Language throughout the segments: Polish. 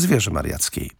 z wieży mariackiej.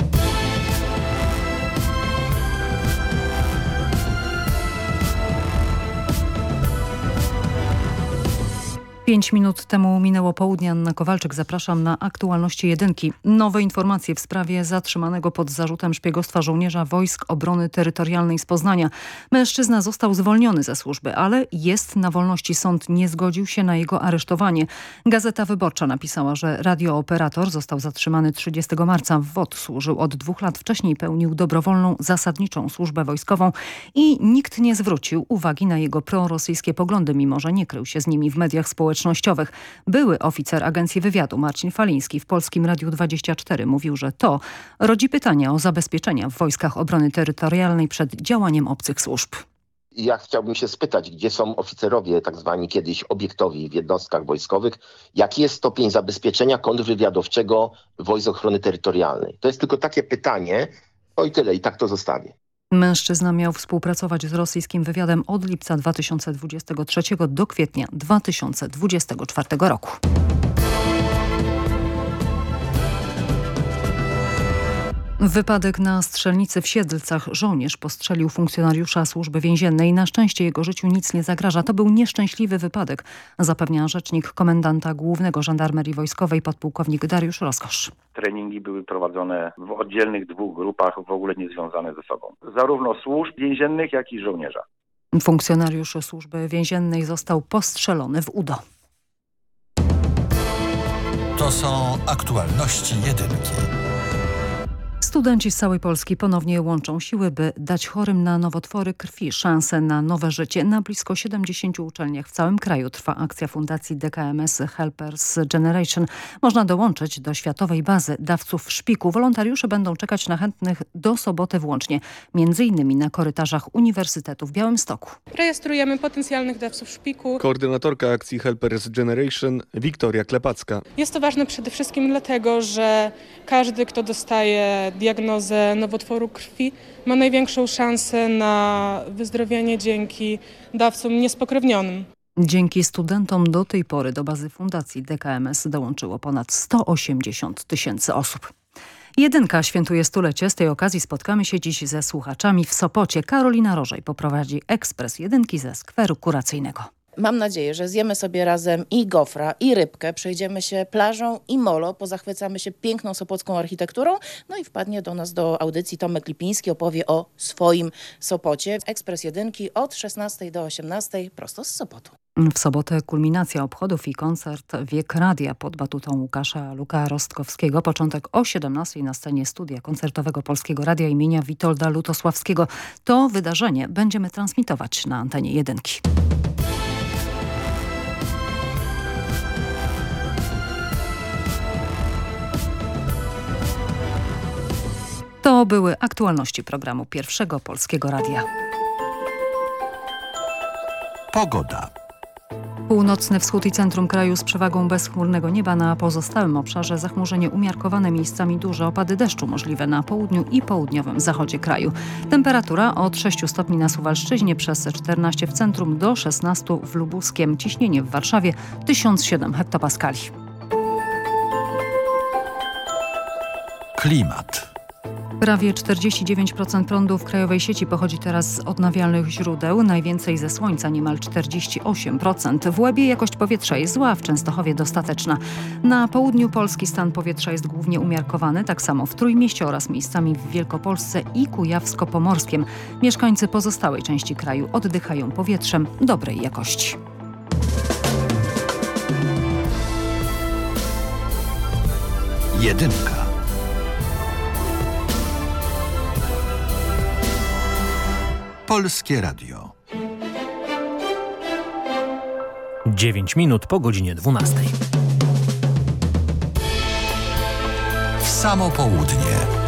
Pięć minut temu minęło południe. Anna Kowalczyk. Zapraszam na aktualności jedynki. Nowe informacje w sprawie zatrzymanego pod zarzutem szpiegostwa żołnierza Wojsk Obrony Terytorialnej z Poznania. Mężczyzna został zwolniony ze służby, ale jest na wolności. Sąd nie zgodził się na jego aresztowanie. Gazeta Wyborcza napisała, że radiooperator został zatrzymany 30 marca. W WOT służył od dwóch lat wcześniej, pełnił dobrowolną, zasadniczą służbę wojskową i nikt nie zwrócił uwagi na jego prorosyjskie poglądy, mimo że nie krył się z nimi w mediach społecznych społecznościowych. Były oficer Agencji Wywiadu Marcin Faliński w Polskim Radiu 24 mówił, że to rodzi pytania o zabezpieczenia w Wojskach Obrony Terytorialnej przed działaniem obcych służb. Ja chciałbym się spytać, gdzie są oficerowie, tak zwani kiedyś obiektowi w jednostkach wojskowych, jaki jest stopień zabezpieczenia kontrwywiadowczego Wojsk Ochrony Terytorialnej? To jest tylko takie pytanie, o i tyle, i tak to zostawię. Mężczyzna miał współpracować z rosyjskim wywiadem od lipca 2023 do kwietnia 2024 roku. Wypadek na strzelnicy w Siedlcach. Żołnierz postrzelił funkcjonariusza służby więziennej. Na szczęście jego życiu nic nie zagraża. To był nieszczęśliwy wypadek, zapewnia rzecznik komendanta głównego żandarmerii wojskowej podpułkownik Dariusz Roskosz. Treningi były prowadzone w oddzielnych dwóch grupach, w ogóle nie związane ze sobą. Zarówno służb więziennych, jak i żołnierza. Funkcjonariusz służby więziennej został postrzelony w udo. To są aktualności jedynki. Studenci z całej Polski ponownie łączą siły, by dać chorym na nowotwory krwi szansę na nowe życie. Na blisko 70 uczelniach w całym kraju trwa akcja Fundacji DKMS Helpers Generation. Można dołączyć do światowej bazy dawców szpiku. Wolontariusze będą czekać na chętnych do soboty włącznie, między innymi na korytarzach Uniwersytetu w Białymstoku. Rejestrujemy potencjalnych dawców szpiku. Koordynatorka akcji Helpers Generation Wiktoria Klepacka. Jest to ważne przede wszystkim dlatego, że każdy, kto dostaje diagnozę nowotworu krwi, ma największą szansę na wyzdrowienie dzięki dawcom niespokrewnionym. Dzięki studentom do tej pory do bazy Fundacji DKMS dołączyło ponad 180 tysięcy osób. Jedynka świętuje stulecie. Z tej okazji spotkamy się dziś ze słuchaczami w Sopocie. Karolina Rożej poprowadzi ekspres jedynki ze skweru kuracyjnego. Mam nadzieję, że zjemy sobie razem i gofra, i rybkę, przejdziemy się plażą i molo, pozachwycamy się piękną sopocką architekturą, no i wpadnie do nas do audycji Tomek Lipiński, opowie o swoim Sopocie. Ekspres Jedynki od 16 do 18 prosto z Sopotu. W sobotę kulminacja obchodów i koncert Wiek Radia pod batutą Łukasza Luka Rostkowskiego. Początek o 17 na scenie studia koncertowego Polskiego Radia imienia Witolda Lutosławskiego. To wydarzenie będziemy transmitować na antenie Jedynki. To były aktualności programu Pierwszego Polskiego Radia. Pogoda. Północny wschód i centrum kraju z przewagą bezchmurnego nieba na pozostałym obszarze zachmurzenie umiarkowane miejscami duże opady deszczu możliwe na południu i południowym zachodzie kraju. Temperatura od 6 stopni na Suwalszczyźnie przez 14 w centrum do 16 w Lubuskiem. Ciśnienie w Warszawie 1007 hektopaskali. Klimat. Prawie 49% prądu w krajowej sieci pochodzi teraz z odnawialnych źródeł, najwięcej ze słońca, niemal 48%. W Łebie jakość powietrza jest zła, w Częstochowie dostateczna. Na południu Polski stan powietrza jest głównie umiarkowany, tak samo w Trójmieście oraz miejscami w Wielkopolsce i Kujawsko-Pomorskiem. Mieszkańcy pozostałej części kraju oddychają powietrzem dobrej jakości. Jedynka. Polskie Radio. 9 minut po godzinie 12. W samo południe.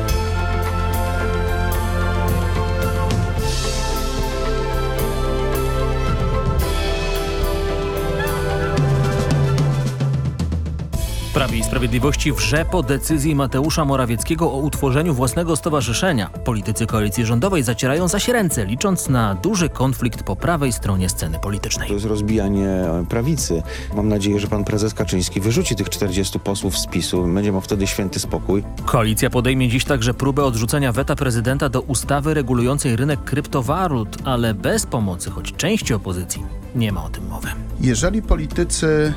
Prawie i Sprawiedliwości wrze po decyzji Mateusza Morawieckiego o utworzeniu własnego stowarzyszenia. Politycy koalicji rządowej zacierają zaś ręce, licząc na duży konflikt po prawej stronie sceny politycznej. To jest rozbijanie prawicy. Mam nadzieję, że pan prezes Kaczyński wyrzuci tych 40 posłów z PiSu. Będzie miał wtedy święty spokój. Koalicja podejmie dziś także próbę odrzucenia weta prezydenta do ustawy regulującej rynek kryptowalut, ale bez pomocy choć części opozycji nie ma o tym mowy. Jeżeli politycy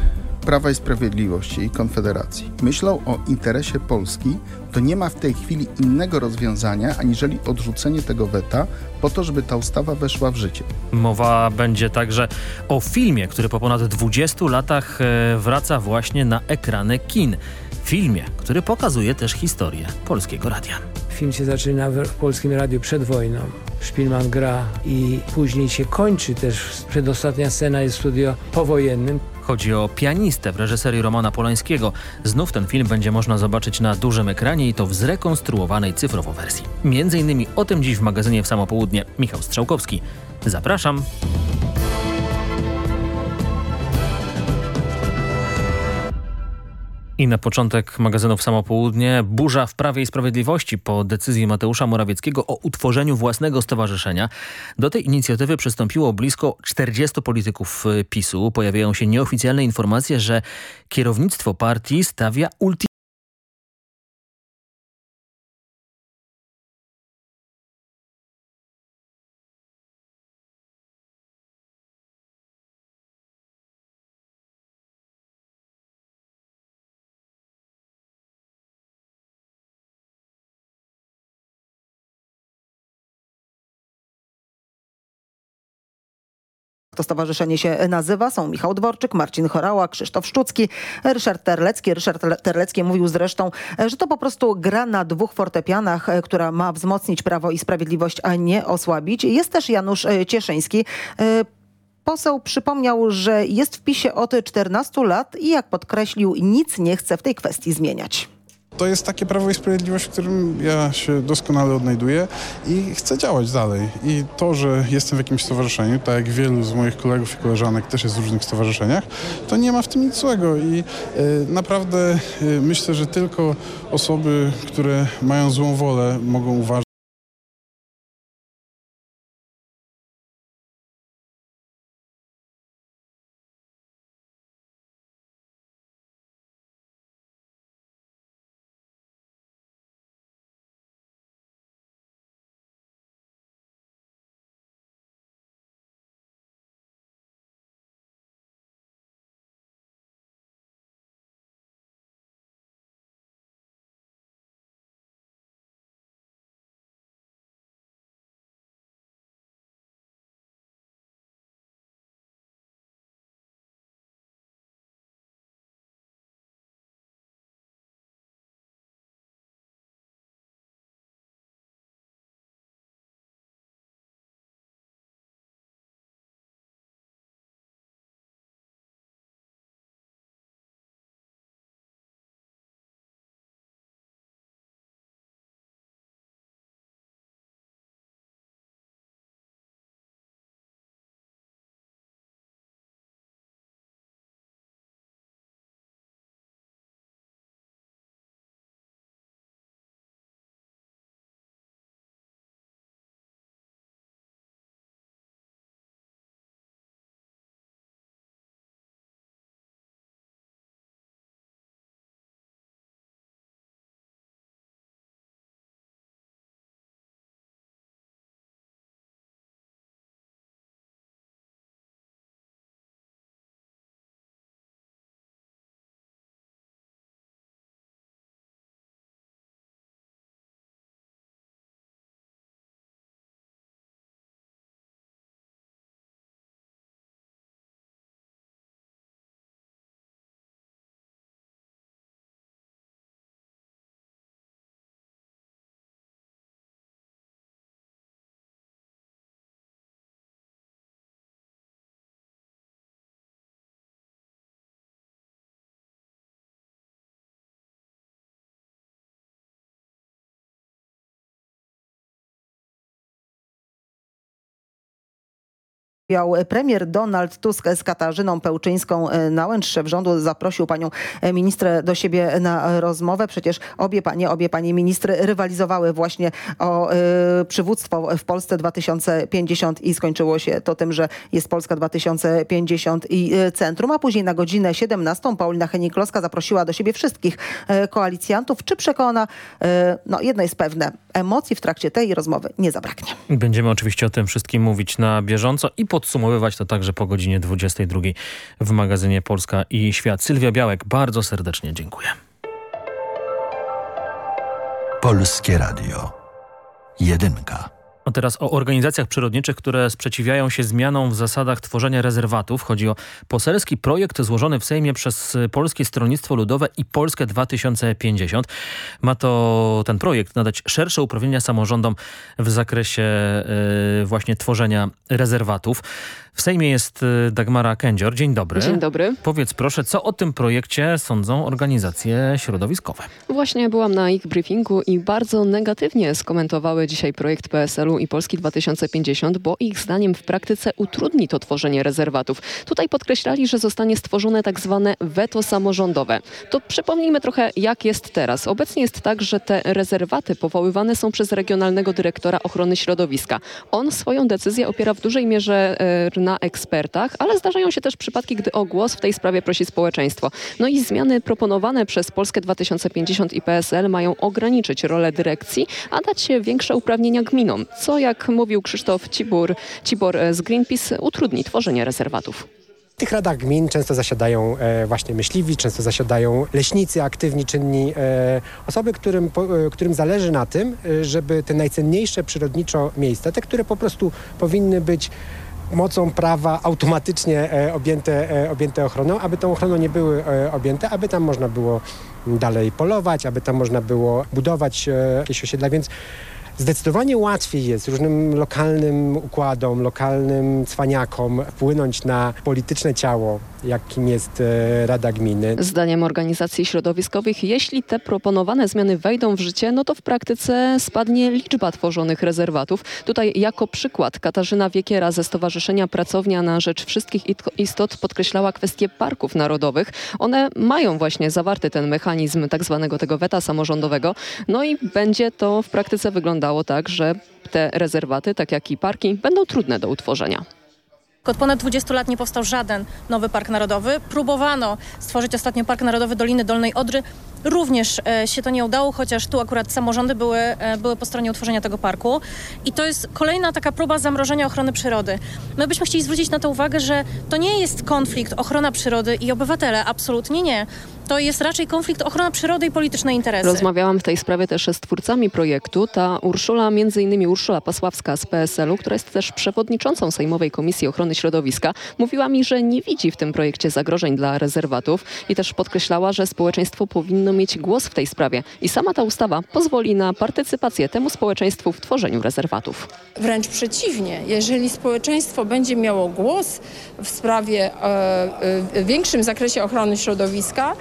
Prawa i Sprawiedliwości i Konfederacji myślą o interesie Polski, to nie ma w tej chwili innego rozwiązania, aniżeli odrzucenie tego weta po to, żeby ta ustawa weszła w życie. Mowa będzie także o filmie, który po ponad 20 latach e, wraca właśnie na ekrany kin. Filmie, który pokazuje też historię Polskiego Radia. Film się zaczyna w Polskim Radiu przed wojną. Szpilman gra i później się kończy też. Przedostatnia scena jest w studio powojennym. Chodzi o pianistę w reżyserii Romana Polańskiego. Znów ten film będzie można zobaczyć na dużym ekranie i to w zrekonstruowanej cyfrowo wersji. Między innymi o tym dziś w magazynie w samo południe Michał Strzałkowski. Zapraszam. I na początek magazynu w samo południe burza w Prawie i Sprawiedliwości po decyzji Mateusza Morawieckiego o utworzeniu własnego stowarzyszenia. Do tej inicjatywy przystąpiło blisko 40 polityków y, PiSu. Pojawiają się nieoficjalne informacje, że kierownictwo partii stawia ulti To stowarzyszenie się nazywa. Są Michał Dworczyk, Marcin Chorała, Krzysztof Szczucki, Ryszard Terlecki. Ryszard Terlecki mówił zresztą, że to po prostu gra na dwóch fortepianach, która ma wzmocnić Prawo i Sprawiedliwość, a nie osłabić. Jest też Janusz Cieszyński. Poseł przypomniał, że jest w PiSie od 14 lat i jak podkreślił, nic nie chce w tej kwestii zmieniać. To jest takie Prawo i Sprawiedliwość, w którym ja się doskonale odnajduję i chcę działać dalej. I to, że jestem w jakimś stowarzyszeniu, tak jak wielu z moich kolegów i koleżanek też jest w różnych stowarzyszeniach, to nie ma w tym nic złego i y, naprawdę y, myślę, że tylko osoby, które mają złą wolę mogą uważać, Premier Donald Tusk z Katarzyną Pełczyńską-Nałęcz, szef rządu, zaprosił panią ministrę do siebie na rozmowę. Przecież obie panie, obie panie ministry rywalizowały właśnie o y, przywództwo w Polsce 2050 i skończyło się to tym, że jest Polska 2050 i centrum, a później na godzinę 17 Paulina Henning-Kloska zaprosiła do siebie wszystkich koalicjantów. Czy przekona? Y, no jedno jest pewne, emocji w trakcie tej rozmowy nie zabraknie. Będziemy oczywiście o tym wszystkim mówić na bieżąco i podsumowywać to także po godzinie 22 w magazynie Polska i Świat. Sylwia Białek, bardzo serdecznie dziękuję. Polskie Radio. Jedynka. A teraz o organizacjach przyrodniczych, które sprzeciwiają się zmianom w zasadach tworzenia rezerwatów. Chodzi o poselski projekt złożony w Sejmie przez Polskie Stronnictwo Ludowe i Polskę 2050. Ma to ten projekt nadać szersze uprawnienia samorządom w zakresie yy, właśnie tworzenia rezerwatów. W Sejmie jest Dagmara Kędzior. Dzień dobry. Dzień dobry. Powiedz proszę, co o tym projekcie sądzą organizacje środowiskowe? Właśnie byłam na ich briefingu i bardzo negatywnie skomentowały dzisiaj projekt PSL-u i Polski 2050, bo ich zdaniem w praktyce utrudni to tworzenie rezerwatów. Tutaj podkreślali, że zostanie stworzone tak zwane weto samorządowe. To przypomnijmy trochę, jak jest teraz. Obecnie jest tak, że te rezerwaty powoływane są przez regionalnego dyrektora ochrony środowiska. On swoją decyzję opiera w dużej mierze e, na ekspertach, ale zdarzają się też przypadki, gdy o głos w tej sprawie prosi społeczeństwo. No i zmiany proponowane przez Polskę 2050 i PSL mają ograniczyć rolę dyrekcji, a dać większe uprawnienia gminom, co jak mówił Krzysztof Cibor, Cibor z Greenpeace utrudni tworzenie rezerwatów. W tych radach gmin często zasiadają e, właśnie myśliwi, często zasiadają leśnicy aktywni, czynni, e, osoby, którym, e, którym zależy na tym, żeby te najcenniejsze przyrodniczo miejsca, te, które po prostu powinny być mocą prawa automatycznie e, objęte, e, objęte ochroną, aby tą ochroną nie były e, objęte, aby tam można było dalej polować, aby tam można było budować jakieś osiedla, więc Zdecydowanie łatwiej jest różnym lokalnym układom, lokalnym cwaniakom wpłynąć na polityczne ciało, jakim jest e, Rada Gminy. Zdaniem organizacji środowiskowych, jeśli te proponowane zmiany wejdą w życie, no to w praktyce spadnie liczba tworzonych rezerwatów. Tutaj jako przykład Katarzyna Wiekiera ze Stowarzyszenia Pracownia na Rzecz Wszystkich Istot podkreślała kwestię parków narodowych. One mają właśnie zawarty ten mechanizm tak zwanego tego weta samorządowego. No i będzie to w praktyce wyglądało wyglądało tak, że te rezerwaty, tak jak i parki, będą trudne do utworzenia. Od ponad 20 lat nie powstał żaden nowy park narodowy. Próbowano stworzyć ostatnio Park Narodowy Doliny Dolnej Odry. Również e, się to nie udało, chociaż tu akurat samorządy były, e, były po stronie utworzenia tego parku. I to jest kolejna taka próba zamrożenia ochrony przyrody. My byśmy chcieli zwrócić na to uwagę, że to nie jest konflikt ochrona przyrody i obywatele. Absolutnie nie to jest raczej konflikt ochrona przyrody i polityczne interesy. Rozmawiałam w tej sprawie też z twórcami projektu. Ta Urszula, między innymi Urszula Pasławska z PSL-u, która jest też przewodniczącą Sejmowej Komisji Ochrony Środowiska, mówiła mi, że nie widzi w tym projekcie zagrożeń dla rezerwatów i też podkreślała, że społeczeństwo powinno mieć głos w tej sprawie. I sama ta ustawa pozwoli na partycypację temu społeczeństwu w tworzeniu rezerwatów. Wręcz przeciwnie, jeżeli społeczeństwo będzie miało głos w sprawie e, e, w większym zakresie ochrony środowiska,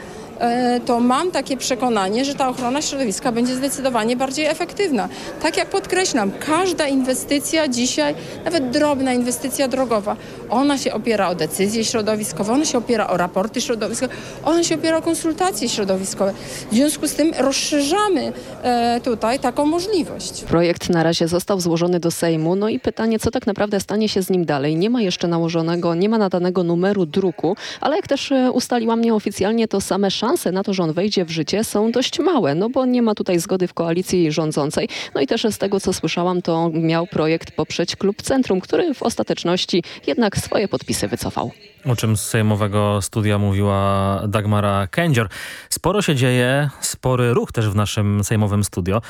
to mam takie przekonanie, że ta ochrona środowiska będzie zdecydowanie bardziej efektywna. Tak jak podkreślam, każda inwestycja dzisiaj, nawet drobna inwestycja drogowa, ona się opiera o decyzje środowiskowe, ona się opiera o raporty środowiskowe, ona się opiera o konsultacje środowiskowe. W związku z tym rozszerzamy e, tutaj taką możliwość. Projekt na razie został złożony do Sejmu, no i pytanie, co tak naprawdę stanie się z nim dalej. Nie ma jeszcze nałożonego, nie ma nadanego numeru druku, ale jak też e, ustaliłam nieoficjalnie, to same szanse szanse na to, że on wejdzie w życie są dość małe, no bo nie ma tutaj zgody w koalicji rządzącej. No i też z tego, co słyszałam, to miał projekt poprzeć Klub Centrum, który w ostateczności jednak swoje podpisy wycofał. O czym z sejmowego studia mówiła Dagmara Kędzior. Sporo się dzieje, spory ruch też w naszym sejmowym studio,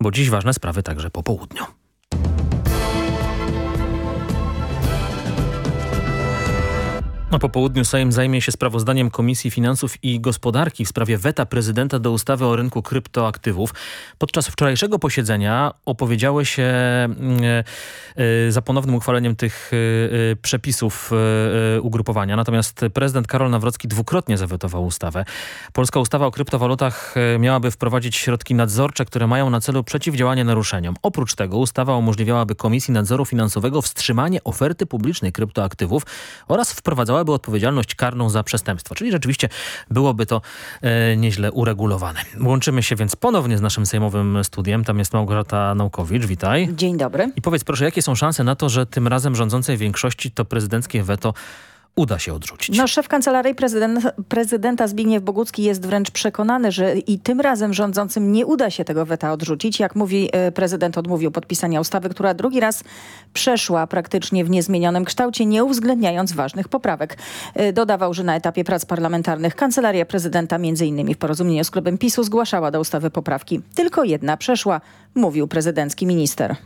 bo dziś ważne sprawy także po południu. No, po południu Sejm zajmie się sprawozdaniem Komisji Finansów i Gospodarki w sprawie weta prezydenta do ustawy o rynku kryptoaktywów. Podczas wczorajszego posiedzenia opowiedziały się mm, e, za ponownym uchwaleniem tych e, przepisów e, ugrupowania. Natomiast prezydent Karol Nawrocki dwukrotnie zawetował ustawę. Polska ustawa o kryptowalutach miałaby wprowadzić środki nadzorcze, które mają na celu przeciwdziałanie naruszeniom. Oprócz tego ustawa umożliwiałaby Komisji Nadzoru Finansowego wstrzymanie oferty publicznej kryptoaktywów oraz wprowadzała wprowadzałaby odpowiedzialność karną za przestępstwo. Czyli rzeczywiście byłoby to e, nieźle uregulowane. Łączymy się więc ponownie z naszym sejmowym studiem. Tam jest Małgorzata Naukowicz. Witaj. Dzień dobry. I powiedz proszę, jakie są szanse na to, że tym razem rządzącej większości to prezydenckie weto uda się odrzucić. No, szef kancelarii prezydent, prezydenta Zbigniew Bogucki jest wręcz przekonany, że i tym razem rządzącym nie uda się tego weta odrzucić. Jak mówi e, prezydent odmówił podpisania ustawy, która drugi raz przeszła praktycznie w niezmienionym kształcie, nie uwzględniając ważnych poprawek. E, dodawał, że na etapie prac parlamentarnych kancelaria prezydenta między innymi w porozumieniu z klubem PiSu zgłaszała do ustawy poprawki. Tylko jedna przeszła, mówił prezydencki minister.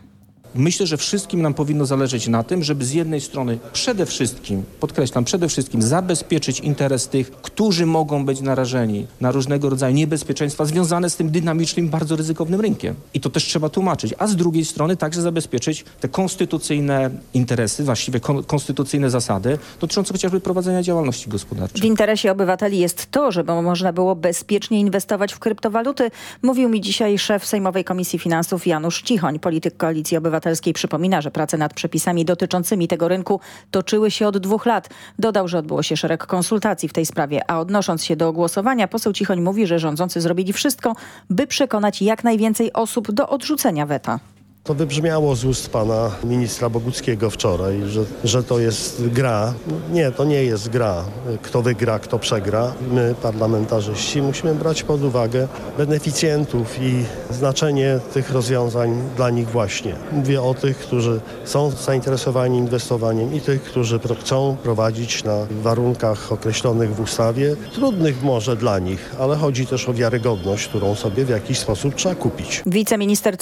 Myślę, że wszystkim nam powinno zależeć na tym, żeby z jednej strony przede wszystkim, podkreślam, przede wszystkim zabezpieczyć interes tych, którzy mogą być narażeni na różnego rodzaju niebezpieczeństwa związane z tym dynamicznym, bardzo ryzykownym rynkiem. I to też trzeba tłumaczyć. A z drugiej strony także zabezpieczyć te konstytucyjne interesy, właściwie kon konstytucyjne zasady dotyczące chociażby prowadzenia działalności gospodarczej. W interesie obywateli jest to, żeby można było bezpiecznie inwestować w kryptowaluty, mówił mi dzisiaj szef Sejmowej Komisji Finansów Janusz Cichoń, polityk Koalicji Obywatelskiej Obywatelskiej przypomina, że prace nad przepisami dotyczącymi tego rynku toczyły się od dwóch lat. Dodał, że odbyło się szereg konsultacji w tej sprawie, a odnosząc się do głosowania, poseł Cichoń mówi, że rządzący zrobili wszystko, by przekonać jak najwięcej osób do odrzucenia weta. To wybrzmiało z ust pana ministra Boguckiego wczoraj, że, że to jest gra. Nie, to nie jest gra. Kto wygra, kto przegra. My, parlamentarzyści, musimy brać pod uwagę beneficjentów i znaczenie tych rozwiązań dla nich właśnie. Mówię o tych, którzy są zainteresowani inwestowaniem i tych, którzy chcą prowadzić na warunkach określonych w ustawie, trudnych może dla nich, ale chodzi też o wiarygodność, którą sobie w jakiś sposób trzeba kupić. Wiceminister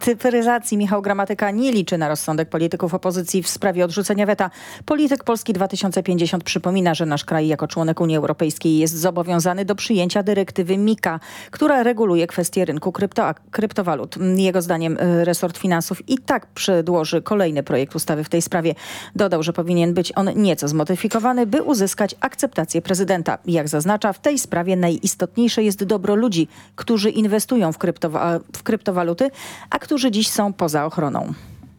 cyfryzacji Michał Gramatyka nie liczy na rozsądek polityków opozycji w sprawie odrzucenia weta. Polityk Polski 2050 przypomina, że nasz kraj jako członek Unii Europejskiej jest zobowiązany do przyjęcia dyrektywy MIKA, która reguluje kwestie rynku krypto kryptowalut. Jego zdaniem y, resort finansów i tak przedłoży kolejny projekt ustawy w tej sprawie. Dodał, że powinien być on nieco zmodyfikowany, by uzyskać akceptację prezydenta. Jak zaznacza, w tej sprawie najistotniejsze jest dobro ludzi, którzy inwestują w, kryptowa w kryptowaluty, a którzy dziś są poza ochroną.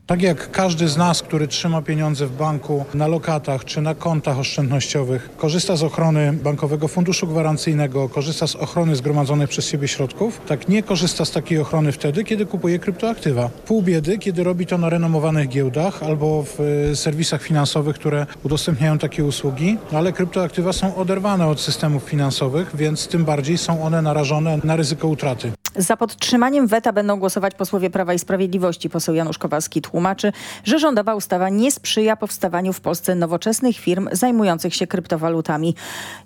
Tak jak każdy z nas, który trzyma pieniądze w banku, na lokatach czy na kontach oszczędnościowych, korzysta z ochrony Bankowego Funduszu Gwarancyjnego, korzysta z ochrony zgromadzonych przez siebie środków, tak nie korzysta z takiej ochrony wtedy, kiedy kupuje kryptoaktywa. Pół biedy, kiedy robi to na renomowanych giełdach albo w e, serwisach finansowych, które udostępniają takie usługi, ale kryptoaktywa są oderwane od systemów finansowych, więc tym bardziej są one narażone na ryzyko utraty. Za podtrzymaniem weta będą głosować posłowie Prawa i Sprawiedliwości. Poseł Janusz Kowalski tłumaczy, że rządowa ustawa nie sprzyja powstawaniu w Polsce nowoczesnych firm zajmujących się kryptowalutami.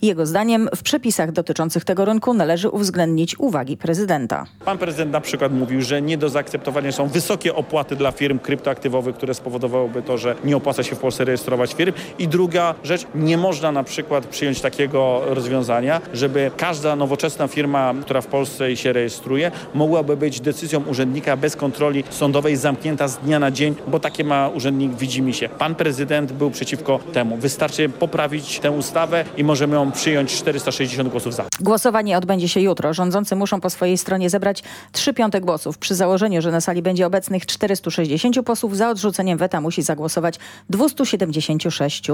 Jego zdaniem w przepisach dotyczących tego rynku należy uwzględnić uwagi prezydenta. Pan prezydent na przykład mówił, że nie do zaakceptowania są wysokie opłaty dla firm kryptoaktywowych, które spowodowałyby to, że nie opłaca się w Polsce rejestrować firm. I druga rzecz, nie można na przykład przyjąć takiego rozwiązania, żeby każda nowoczesna firma, która w Polsce się rejestruje, mogłaby być decyzją urzędnika bez kontroli sądowej zamknięta z dnia na dzień, bo takie ma urzędnik, widzi mi się. Pan prezydent był przeciwko temu. Wystarczy poprawić tę ustawę i możemy ją przyjąć 460 głosów za. Głosowanie odbędzie się jutro. Rządzący muszą po swojej stronie zebrać 3 piąte głosów. Przy założeniu, że na sali będzie obecnych 460 posłów, za odrzuceniem weta musi zagłosować 276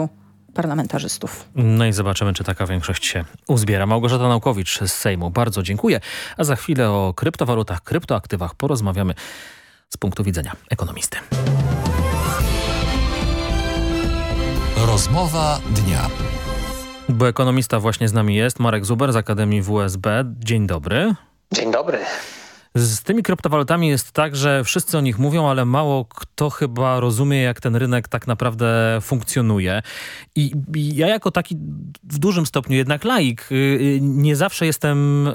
parlamentarzystów. No i zobaczymy, czy taka większość się uzbiera. Małgorzata Naukowicz z Sejmu. Bardzo dziękuję. A za chwilę o kryptowalutach, kryptoaktywach porozmawiamy z punktu widzenia ekonomisty. Rozmowa dnia. Bo ekonomista właśnie z nami jest, Marek Zuber z Akademii WSB. Dzień dobry. Dzień dobry. Z tymi kryptowalutami jest tak, że wszyscy o nich mówią, ale mało kto chyba rozumie, jak ten rynek tak naprawdę funkcjonuje. I, i ja jako taki w dużym stopniu jednak laik, y, nie zawsze jestem e,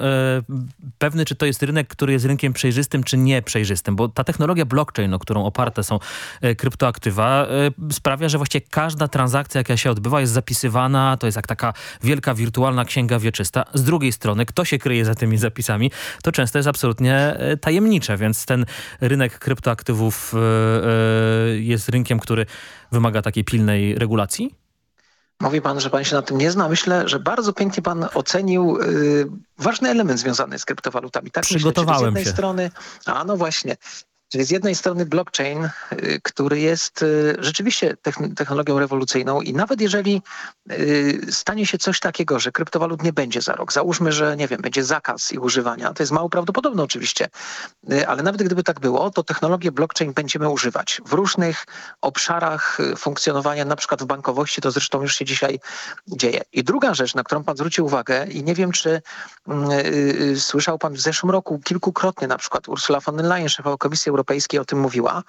pewny, czy to jest rynek, który jest rynkiem przejrzystym, czy nie przejrzystym, bo ta technologia blockchain, o którą oparte są e, kryptoaktywa, e, sprawia, że właściwie każda transakcja, jaka się odbywa, jest zapisywana, to jest jak taka wielka wirtualna księga wieczysta. Z drugiej strony, kto się kryje za tymi zapisami, to często jest absolutnie E, tajemnicze, więc ten rynek kryptoaktywów e, e, jest rynkiem, który wymaga takiej pilnej regulacji? Mówi pan, że pan się na tym nie zna. Myślę, że bardzo pięknie pan ocenił y, ważny element związany z kryptowalutami. Tak Przygotowałem myślę, z jednej się. strony, a no właśnie, Czyli z jednej strony blockchain, y, który jest y, rzeczywiście technologią rewolucyjną i nawet jeżeli y, stanie się coś takiego, że kryptowalut nie będzie za rok, załóżmy, że nie wiem, będzie zakaz ich używania, to jest mało prawdopodobne oczywiście, ale nawet gdyby tak było, to technologię blockchain będziemy używać w różnych obszarach funkcjonowania, na przykład w bankowości, to zresztą już się dzisiaj dzieje. I druga rzecz, na którą pan zwrócił uwagę i nie wiem, czy y, słyszał pan w zeszłym roku kilkukrotnie, na przykład Ursula von der Leyen, szefa Komisji Europejskiej, Europejskiej o tym mówiła,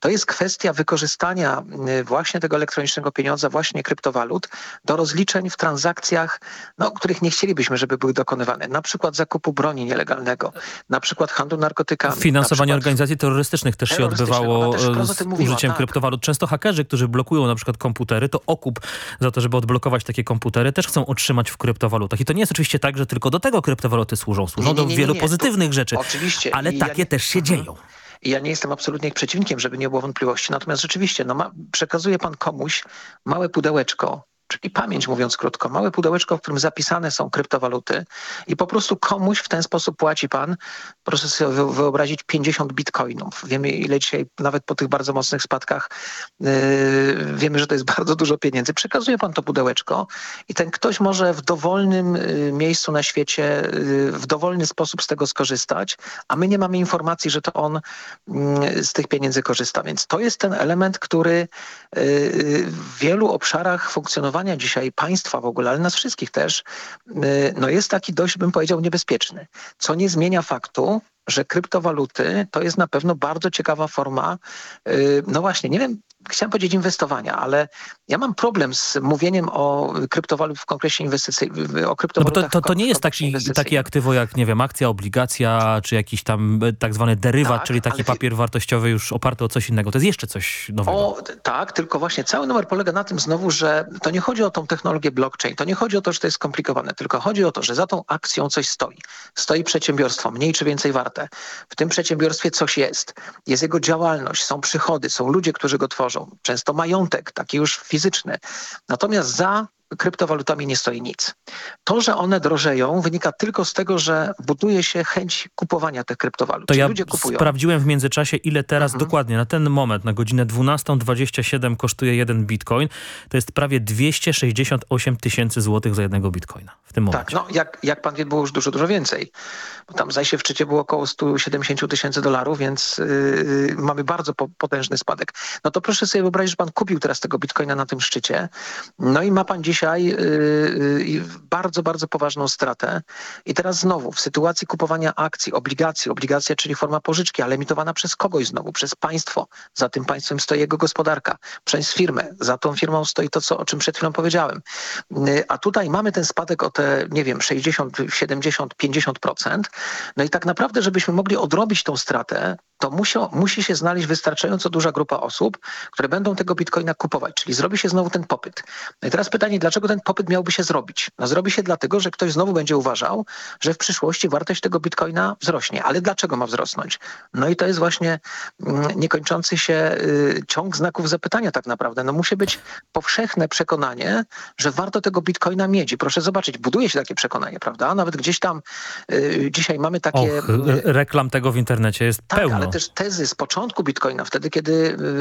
to jest kwestia wykorzystania y, właśnie tego elektronicznego pieniądza, właśnie kryptowalut do rozliczeń w transakcjach, no, których nie chcielibyśmy, żeby były dokonywane. Na przykład zakupu broni nielegalnego, na przykład handlu narkotykami. Finansowanie organizacji terrorystycznych też się odbywało też z mówiła, użyciem tak. kryptowalut. Często hakerzy, którzy blokują na przykład komputery, to okup za to, żeby odblokować takie komputery, też chcą otrzymać w kryptowalutach. I to nie jest oczywiście tak, że tylko do tego kryptowaluty służą. Służą Nie, nie, nie, do wielu pozytywnych rzeczy. Oczywiście. Ale I ja takie nie- też się Mhm. dzieją. I ja nie jestem absolutnie ich przeciwnikiem, żeby nie było wątpliwości. Natomiast rzeczywiście, no ma, przekazuje pan komuś małe pudełeczko, czyli pamięć mówiąc krótko, małe pudełeczko, w którym zapisane są kryptowaluty i po prostu komuś w ten sposób płaci pan, proszę sobie wy- wyobrazić 50 bitcoinów. Wiemy ile dzisiaj, nawet po tych bardzo mocnych spadkach, yy, wiemy, że to jest bardzo dużo pieniędzy. Przekazuje pan to pudełeczko i ten ktoś może w dowolnym yy, miejscu na świecie yy, w dowolny sposób z tego skorzystać, a my nie mamy informacji, że to on mm, z tych pieniędzy korzysta. Więc to jest ten element, który yy, w wielu obszarach funkcjonowania dzisiaj państwa w ogóle, ale nas wszystkich też, yy, no jest taki dość, bym powiedział, niebezpieczny. Co nie zmienia faktu, że kryptowaluty to jest na pewno bardzo ciekawa forma, yy, no właśnie, nie wiem, chciałem powiedzieć inwestowania, ale ja mam problem z mówieniem o kryptowalut w konkrecie inwestycyjnym, o No bo to, to, to nie jest kontekście taki, takie aktywo jak, nie wiem, akcja, obligacja, czy jakiś tam e, tak zwany derywat, Tak, czyli taki ale- papier wartościowy już oparty o coś innego. To jest jeszcze coś nowego. O, tak, tylko właśnie cały numer polega na tym znowu, że to nie chodzi o tą technologię blockchain, to nie chodzi o to, że to jest skomplikowane, tylko chodzi o to, że za tą akcją coś stoi. Stoi przedsiębiorstwo, mniej czy więcej warte. W tym przedsiębiorstwie coś jest. Jest jego działalność, są przychody, są ludzie, którzy go tworzą. Często majątek, taki już fizyczny. Natomiast za kryptowalutami nie stoi nic. To, że one drożeją, wynika tylko z tego, że buduje się chęć kupowania tych kryptowalut. To Czyli ja ludzie kupują. sprawdziłem w międzyczasie, ile teraz Mhm. dokładnie na ten moment, na godzinę 12.27 kosztuje jeden bitcoin. To jest prawie 268 tysięcy złotych za jednego bitcoina w tym momencie. Tak, no jak, jak pan wie, było już dużo, dużo więcej. Bo tam zdaje się w szczycie było około 170 tysięcy dolarów, więc yy, mamy bardzo po, potężny spadek. No to proszę sobie wyobrazić, że pan kupił teraz tego bitcoina na tym szczycie, no i ma pan dzisiaj yy, yy, bardzo, bardzo poważną stratę. I teraz znowu, w sytuacji kupowania akcji, obligacji, obligacja czyli forma pożyczki, ale emitowana przez kogoś znowu, przez państwo. Za tym państwem stoi jego gospodarka, przez firmę. Za tą firmą stoi to, co, o czym przed chwilą powiedziałem. Yy, A tutaj mamy ten spadek o te, nie wiem, 60, 70, 50%. No i tak naprawdę, żebyśmy mogli odrobić tą stratę, to musio, musi się znaleźć wystarczająco duża grupa osób, które będą tego bitcoina kupować, czyli zrobi się znowu ten popyt. No i teraz pytanie, dlaczego ten popyt miałby się zrobić? No zrobi się dlatego, że ktoś znowu będzie uważał, że w przyszłości wartość tego bitcoina wzrośnie. Ale dlaczego ma wzrosnąć? No i to jest właśnie mm, niekończący się y, ciąg znaków zapytania tak naprawdę. No musi być powszechne przekonanie, że warto tego bitcoina mieć. I proszę zobaczyć, buduje się takie przekonanie, prawda? Nawet gdzieś tam y, dzisiaj mamy takie... Och, re- reklam tego w internecie jest Tak, pełno. Ale też tezy z początku Bitcoina, wtedy kiedy,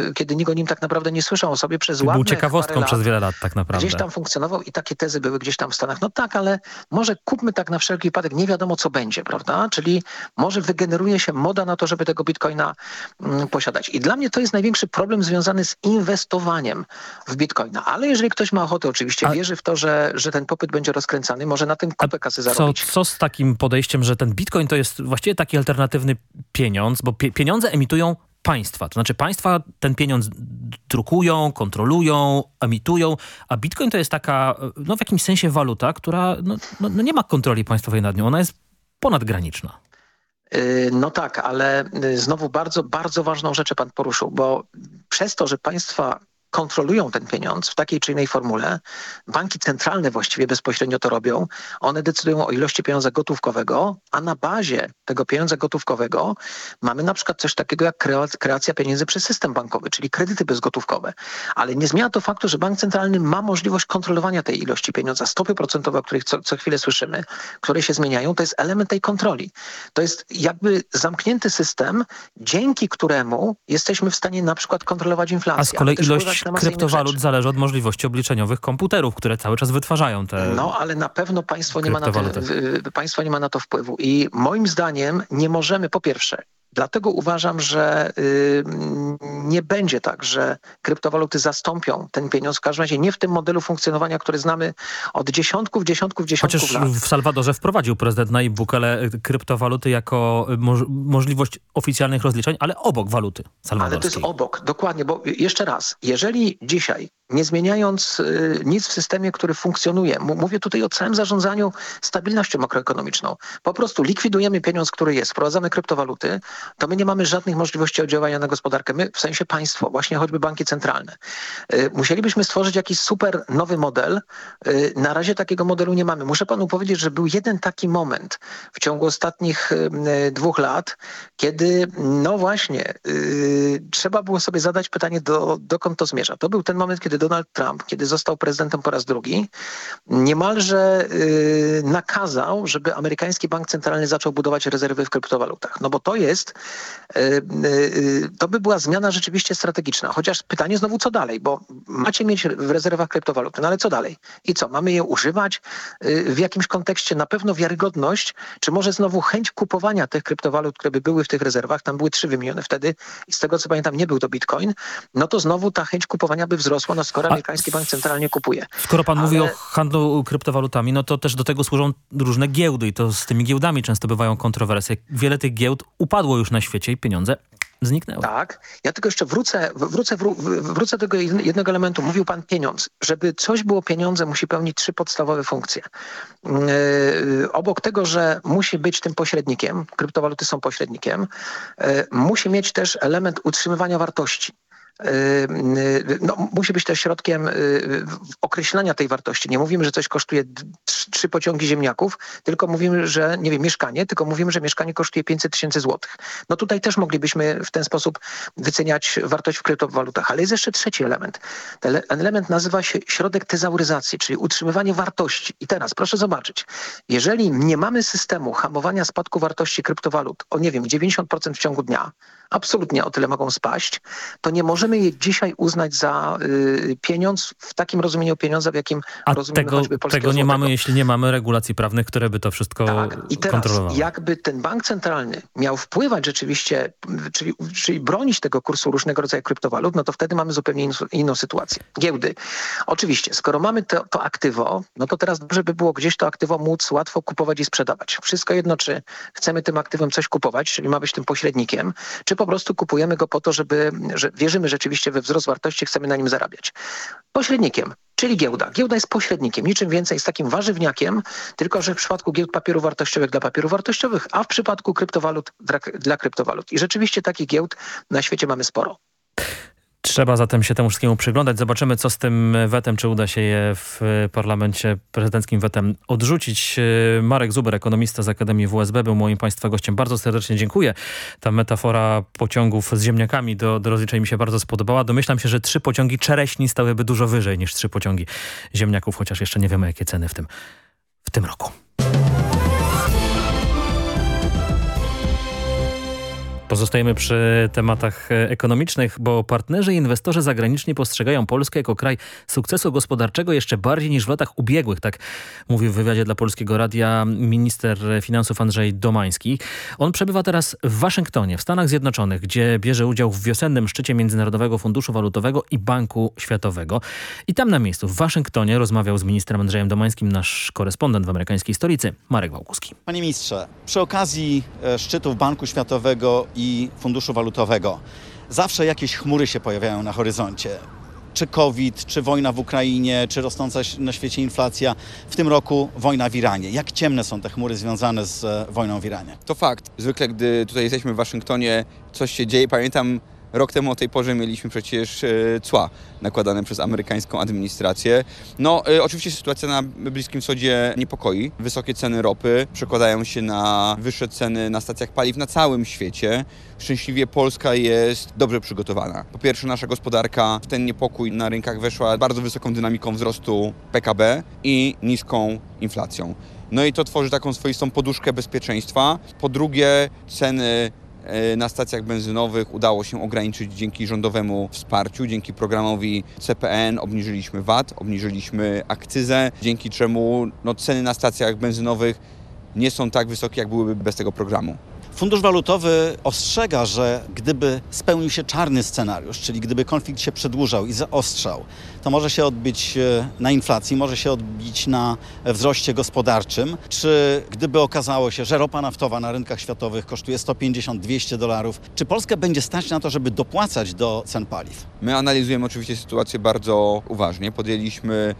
y, kiedy nikt o nim tak naprawdę nie słyszał o sobie przez Był ładne ciekawostką parę przez lat. wiele lat tak naprawdę. Gdzieś tam funkcjonował i takie tezy były gdzieś tam w Stanach. No tak, ale może kupmy tak na wszelki wypadek, nie wiadomo co będzie, prawda? Czyli może wygeneruje się moda na to, żeby tego bitcoina mm, posiadać. I dla mnie to jest największy problem związany z inwestowaniem w bitcoina. Ale jeżeli ktoś ma ochotę, oczywiście wierzy w to, że, że ten popyt będzie rozkręcany, może na tym kupę kasy Co, zarobić. co z takim podejściem, że ten bitcoin to jest właściwie taki alternatywny pieniądz, bo pie pieniądze emitują państwa. To znaczy państwa ten pieniądz drukują, kontrolują, emitują, a bitcoin to jest taka, no w jakimś sensie waluta, która no, no, no nie ma kontroli państwowej nad nią. Ona jest ponadgraniczna. Yy, No tak, ale yy, znowu bardzo, bardzo ważną rzecz pan poruszył, bo przez to, że państwa kontrolują ten pieniądz w takiej czy innej formule, banki centralne właściwie bezpośrednio to robią, one decydują o ilości pieniądza gotówkowego, a na bazie tego pieniądza gotówkowego mamy na przykład coś takiego jak krea- kreacja pieniędzy przez system bankowy, czyli kredyty bezgotówkowe. Ale nie zmienia to faktu, że bank centralny ma możliwość kontrolowania tej ilości pieniądza. Stopy procentowe, o których co, co chwilę słyszymy, które się zmieniają, to jest element tej kontroli. To jest jakby zamknięty system, dzięki któremu jesteśmy w stanie na przykład kontrolować inflację. A z kolei ilość kryptowalut zależy od możliwości obliczeniowych komputerów, które cały czas wytwarzają te No, ale na pewno państwo nie, ma na to, państwo nie ma na to wpływu. I moim zdaniem nie możemy, po pierwsze, dlatego uważam, że y, nie będzie tak, że kryptowaluty zastąpią ten pieniądz. W każdym razie nie w tym modelu funkcjonowania, który znamy od dziesiątków, dziesiątków, dziesiątków Chociaż lat. w Salwadorze wprowadził prezydent Nayib Bukele kryptowaluty jako y, moż możliwość oficjalnych rozliczeń, ale obok waluty Ale to salwadorskiej. jest obok, dokładnie, bo jeszcze raz, jeżeli dzisiaj, nie zmieniając y, nic w systemie, który funkcjonuje, mówię tutaj o całym zarządzaniu stabilnością makroekonomiczną, po prostu likwidujemy pieniądz, który jest, wprowadzamy kryptowaluty, to my nie mamy żadnych możliwości oddziaływania na gospodarkę. My, w sensie państwo, właśnie choćby banki centralne. Y, Musielibyśmy stworzyć jakiś super nowy model. Y, Na razie takiego modelu nie mamy. Muszę panu powiedzieć, że był jeden taki moment w ciągu ostatnich dwóch lat, kiedy no właśnie trzeba było sobie zadać pytanie, do, dokąd to zmierza. To był ten moment, kiedy Donald Trump, kiedy został prezydentem po raz drugi, niemalże y, nakazał, żeby amerykański bank centralny zaczął budować rezerwy w kryptowalutach. No bo to jest, y, y, y, to by była zmiana rzeczywiście strategiczna. Chociaż pytanie znowu, co dalej? Bo macie mieć w rezerwach kryptowaluty, no ale co dalej? I co, mamy je używać w jakimś kontekście? Na pewno wiarygodność, czy może znowu chęć kupowania tych kryptowalut, które by były w tych rezerwach, tam były trzy wymienione wtedy i z tego co pamiętam nie był to bitcoin, no to znowu ta chęć kupowania by wzrosła, no skoro amerykański bank centralnie kupuje. Skoro pan mówi o Ale- handlu kryptowalutami, no to też do tego służą różne giełdy i to z tymi giełdami często bywają kontrowersje. Wiele tych giełd upadło już na świecie i pieniądze zniknęły. Tak. Ja tylko jeszcze wrócę, wrócę, wró- wrócę do tego jedne- jednego elementu. Mówił pan pieniądz. Żeby coś było pieniądze, musi pełnić trzy podstawowe funkcje. Yy, obok tego, że musi być tym pośrednikiem, kryptowaluty są pośrednikiem, yy, musi mieć też element utrzymywania wartości. Yy, No, musi być też środkiem yy, określania tej wartości. Nie mówimy, że coś kosztuje trzy pociągi ziemniaków, tylko mówimy, że nie wiem, mieszkanie, tylko mówimy, że mieszkanie kosztuje 500 tysięcy złotych. No tutaj też moglibyśmy w ten sposób wyceniać wartość w kryptowalutach. Ale jest jeszcze trzeci element. Ten element nazywa się środek tezauryzacji, czyli utrzymywanie wartości. I teraz proszę zobaczyć, jeżeli nie mamy systemu hamowania spadku wartości kryptowalut o nie wiem 90% w ciągu dnia, absolutnie o tyle mogą spaść, to nie możemy je dzisiaj uznać za y, pieniądz w takim rozumieniu pieniądza, w jakim A rozumiemy tego, choćby polskiego tego nie złotego. mamy, jeśli nie mamy regulacji prawnych, które by to wszystko Tak. I teraz kontrolowały. jakby ten bank centralny miał wpływać rzeczywiście, czyli, czyli bronić tego kursu różnego rodzaju kryptowalut, no to wtedy mamy zupełnie inną, inną sytuację. Giełdy. Oczywiście, skoro mamy to, to aktywo, no to teraz dobrze by było gdzieś to aktywo móc łatwo kupować i sprzedawać. Wszystko jedno, czy chcemy tym aktywem coś kupować, czyli ma być tym pośrednikiem, czy po prostu kupujemy go po to, żeby, że wierzymy rzeczywiście we wzrost wartości, chcemy na nim zarabiać. Pośrednikiem. Czyli giełda. Giełda jest pośrednikiem, niczym więcej, jest takim warzywniakiem, tylko że w przypadku giełd papierów wartościowych dla papierów wartościowych, a w przypadku kryptowalut dla, dla kryptowalut. I rzeczywiście takich giełd na świecie mamy sporo. Trzeba zatem się temu wszystkiemu przyglądać. Zobaczymy, co z tym wetem, czy uda się je w parlamencie prezydenckim wetem odrzucić. Marek Zuber, ekonomista z Akademii WSB, był moim Państwa gościem. Bardzo serdecznie dziękuję. Ta metafora pociągów z ziemniakami do, do rozliczeń mi się bardzo spodobała. Domyślam się, że trzy pociągi czereśni stałyby dużo wyżej niż trzy pociągi ziemniaków, chociaż jeszcze nie wiemy, jakie ceny w tym, w tym roku. Pozostajemy przy tematach e, ekonomicznych, bo partnerzy i inwestorzy zagraniczni postrzegają Polskę jako kraj sukcesu gospodarczego jeszcze bardziej niż w latach ubiegłych. Tak mówił w wywiadzie dla Polskiego Radia minister finansów Andrzej Domański. On przebywa teraz w Waszyngtonie, w Stanach Zjednoczonych, gdzie bierze udział w wiosennym szczycie Międzynarodowego Funduszu Walutowego i Banku Światowego. I tam na miejscu, w Waszyngtonie, rozmawiał z ministrem Andrzejem Domańskim nasz korespondent w amerykańskiej stolicy, Marek Wałkuski. Panie ministrze, przy okazji e, szczytów Banku Światowego i Funduszu Walutowego zawsze jakieś chmury się pojawiają na horyzoncie. Czy COVID, czy wojna w Ukrainie, czy rosnąca na świecie inflacja. W tym roku wojna w Iranie. Jak ciemne są te chmury związane z e, wojną w Iranie? To fakt. Zwykle, gdy tutaj jesteśmy w Waszyngtonie, coś się dzieje. Pamiętam Rok temu o tej porze mieliśmy przecież e, cła nakładane przez amerykańską administrację. No, e, oczywiście sytuacja na Bliskim Wschodzie niepokoi. Wysokie ceny ropy przekładają się na wyższe ceny na stacjach paliw na całym świecie. Szczęśliwie Polska jest dobrze przygotowana. Po pierwsze, nasza gospodarka w ten niepokój na rynkach weszła bardzo wysoką dynamiką wzrostu PKB i niską inflacją. No i to tworzy taką swoistą poduszkę bezpieczeństwa. Po drugie, ceny na stacjach benzynowych udało się ograniczyć dzięki rządowemu wsparciu, dzięki programowi CPN obniżyliśmy VAT, obniżyliśmy akcyzę, dzięki czemu no, ceny na stacjach benzynowych nie są tak wysokie, jak byłyby bez tego programu. Fundusz Walutowy ostrzega, że gdyby spełnił się czarny scenariusz, czyli gdyby konflikt się przedłużał i zaostrzał, to może się odbyć e, na inflacji, może się odbić na wzroście gospodarczym. Czy gdyby okazało się, że ropa naftowa na rynkach światowych kosztuje 150-200 dolarów, czy Polska będzie stać na to, żeby dopłacać do cen paliw? My analizujemy oczywiście sytuację bardzo uważnie. Podjęliśmy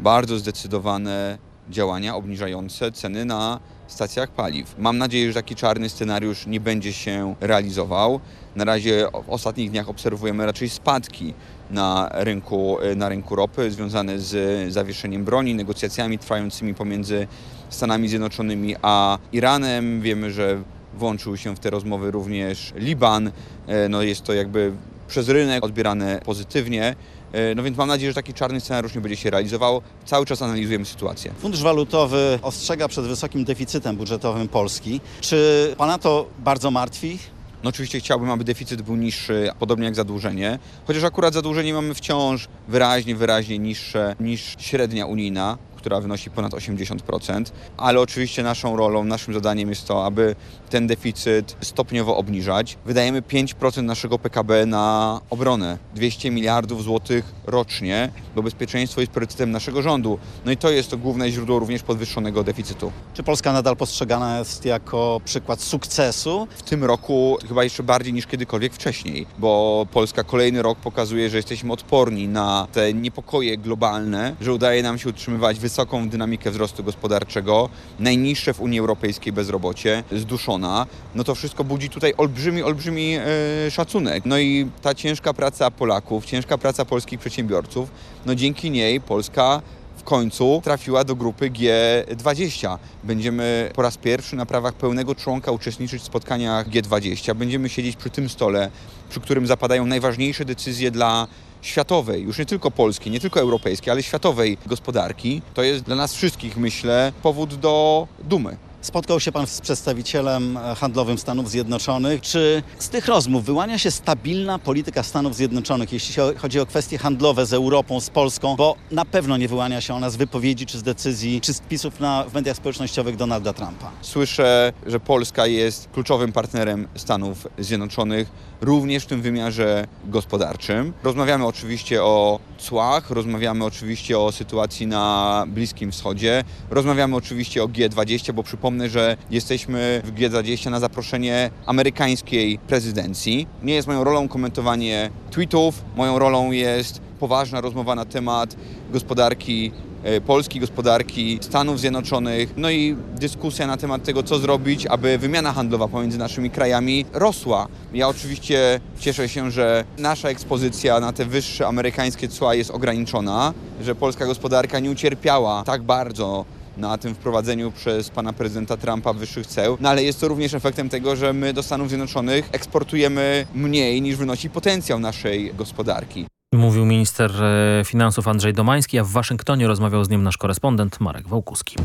bardzo zdecydowane działania obniżające ceny na stacjach paliw. Mam nadzieję, że taki czarny scenariusz nie będzie się realizował. Na razie w ostatnich dniach obserwujemy raczej spadki na rynku, na rynku ropy związane z zawieszeniem broni, negocjacjami trwającymi pomiędzy Stanami Zjednoczonymi a Iranem. Wiemy, że włączył się w te rozmowy również Liban. E, no jest to jakby przez rynek odbierane pozytywnie. E, no więc mam nadzieję, że taki czarny scenariusz nie będzie się realizował. Cały czas analizujemy sytuację. Fundusz Walutowy ostrzega przed wysokim deficytem budżetowym Polski. Czy Pana to bardzo martwi? No oczywiście chciałbym, aby deficyt był niższy, podobnie jak zadłużenie, chociaż akurat zadłużenie mamy wciąż wyraźnie, wyraźnie niższe niż średnia unijna która wynosi ponad 80%, ale oczywiście naszą rolą, naszym zadaniem jest to, aby ten deficyt stopniowo obniżać. Wydajemy 5% naszego PKB na obronę, 200 miliardów złotych rocznie, bo bezpieczeństwo jest priorytetem naszego rządu. No i to jest to główne źródło również podwyższonego deficytu. Czy Polska nadal postrzegana jest jako przykład sukcesu? W tym roku chyba jeszcze bardziej niż kiedykolwiek wcześniej, bo Polska kolejny rok pokazuje, że jesteśmy odporni na te niepokoje globalne, że udaje nam się utrzymywać wysoką dynamikę wzrostu gospodarczego, najniższe w Unii Europejskiej bezrobocie, zduszona, no to wszystko budzi tutaj olbrzymi, olbrzymi e, szacunek. No i ta ciężka praca Polaków, ciężka praca polskich przedsiębiorców, no dzięki niej Polska w końcu trafiła do grupy G20. Będziemy po raz pierwszy na prawach pełnego członka uczestniczyć w spotkaniach G20. Będziemy siedzieć przy tym stole, przy którym zapadają najważniejsze decyzje dla światowej, już nie tylko polskiej, nie tylko europejskiej, ale światowej gospodarki, to jest dla nas wszystkich, myślę, powód do dumy. Spotkał się pan z przedstawicielem handlowym Stanów Zjednoczonych. Czy z tych rozmów wyłania się stabilna polityka Stanów Zjednoczonych, jeśli chodzi o kwestie handlowe z Europą, z Polską? Bo na pewno nie wyłania się ona z wypowiedzi, czy z decyzji, czy z pisów na, w mediach społecznościowych Donalda Trumpa. Słyszę, że Polska jest kluczowym partnerem Stanów Zjednoczonych, również w tym wymiarze gospodarczym. Rozmawiamy oczywiście o cłach, rozmawiamy oczywiście o sytuacji na Bliskim Wschodzie, rozmawiamy oczywiście o G20, bo przypomnę, że jesteśmy w G20 na zaproszenie amerykańskiej prezydencji. Nie jest moją rolą komentowanie tweetów, moją rolą jest poważna rozmowa na temat gospodarki e, Polski, gospodarki Stanów Zjednoczonych, no i dyskusja na temat tego, co zrobić, aby wymiana handlowa pomiędzy naszymi krajami rosła. Ja oczywiście cieszę się, że nasza ekspozycja na te wyższe amerykańskie cła jest ograniczona, że polska gospodarka nie ucierpiała tak bardzo na tym wprowadzeniu przez pana prezydenta Trumpa wyższych ceł, no ale jest to również efektem tego, że my do Stanów Zjednoczonych eksportujemy mniej niż wynosi potencjał naszej gospodarki. Mówił minister e, finansów Andrzej Domański, a w Waszyngtonie rozmawiał z nim nasz korespondent Marek Wałkuski.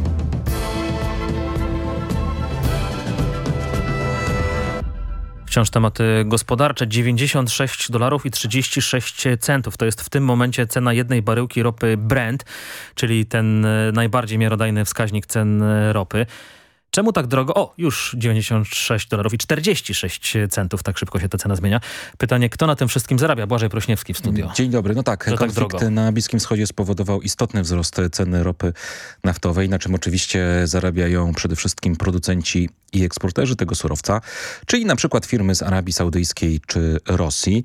Wciąż tematy gospodarcze. 96 dolarów i 36 centów. To jest w tym momencie cena jednej baryłki ropy Brent, czyli ten e, najbardziej miarodajny wskaźnik cen e, ropy. Czemu tak drogo? O, już 96 dolarów i 46 centów. Tak szybko się ta cena zmienia. Pytanie, kto na tym wszystkim zarabia? Błażej Prośniewski w studio. Dzień dobry. No tak, Że tak konflikt drogo. na Bliskim Wschodzie spowodował istotny wzrost ceny ropy naftowej, na czym oczywiście zarabiają przede wszystkim producenci i eksporterzy tego surowca, czyli na przykład firmy z Arabii Saudyjskiej czy Rosji.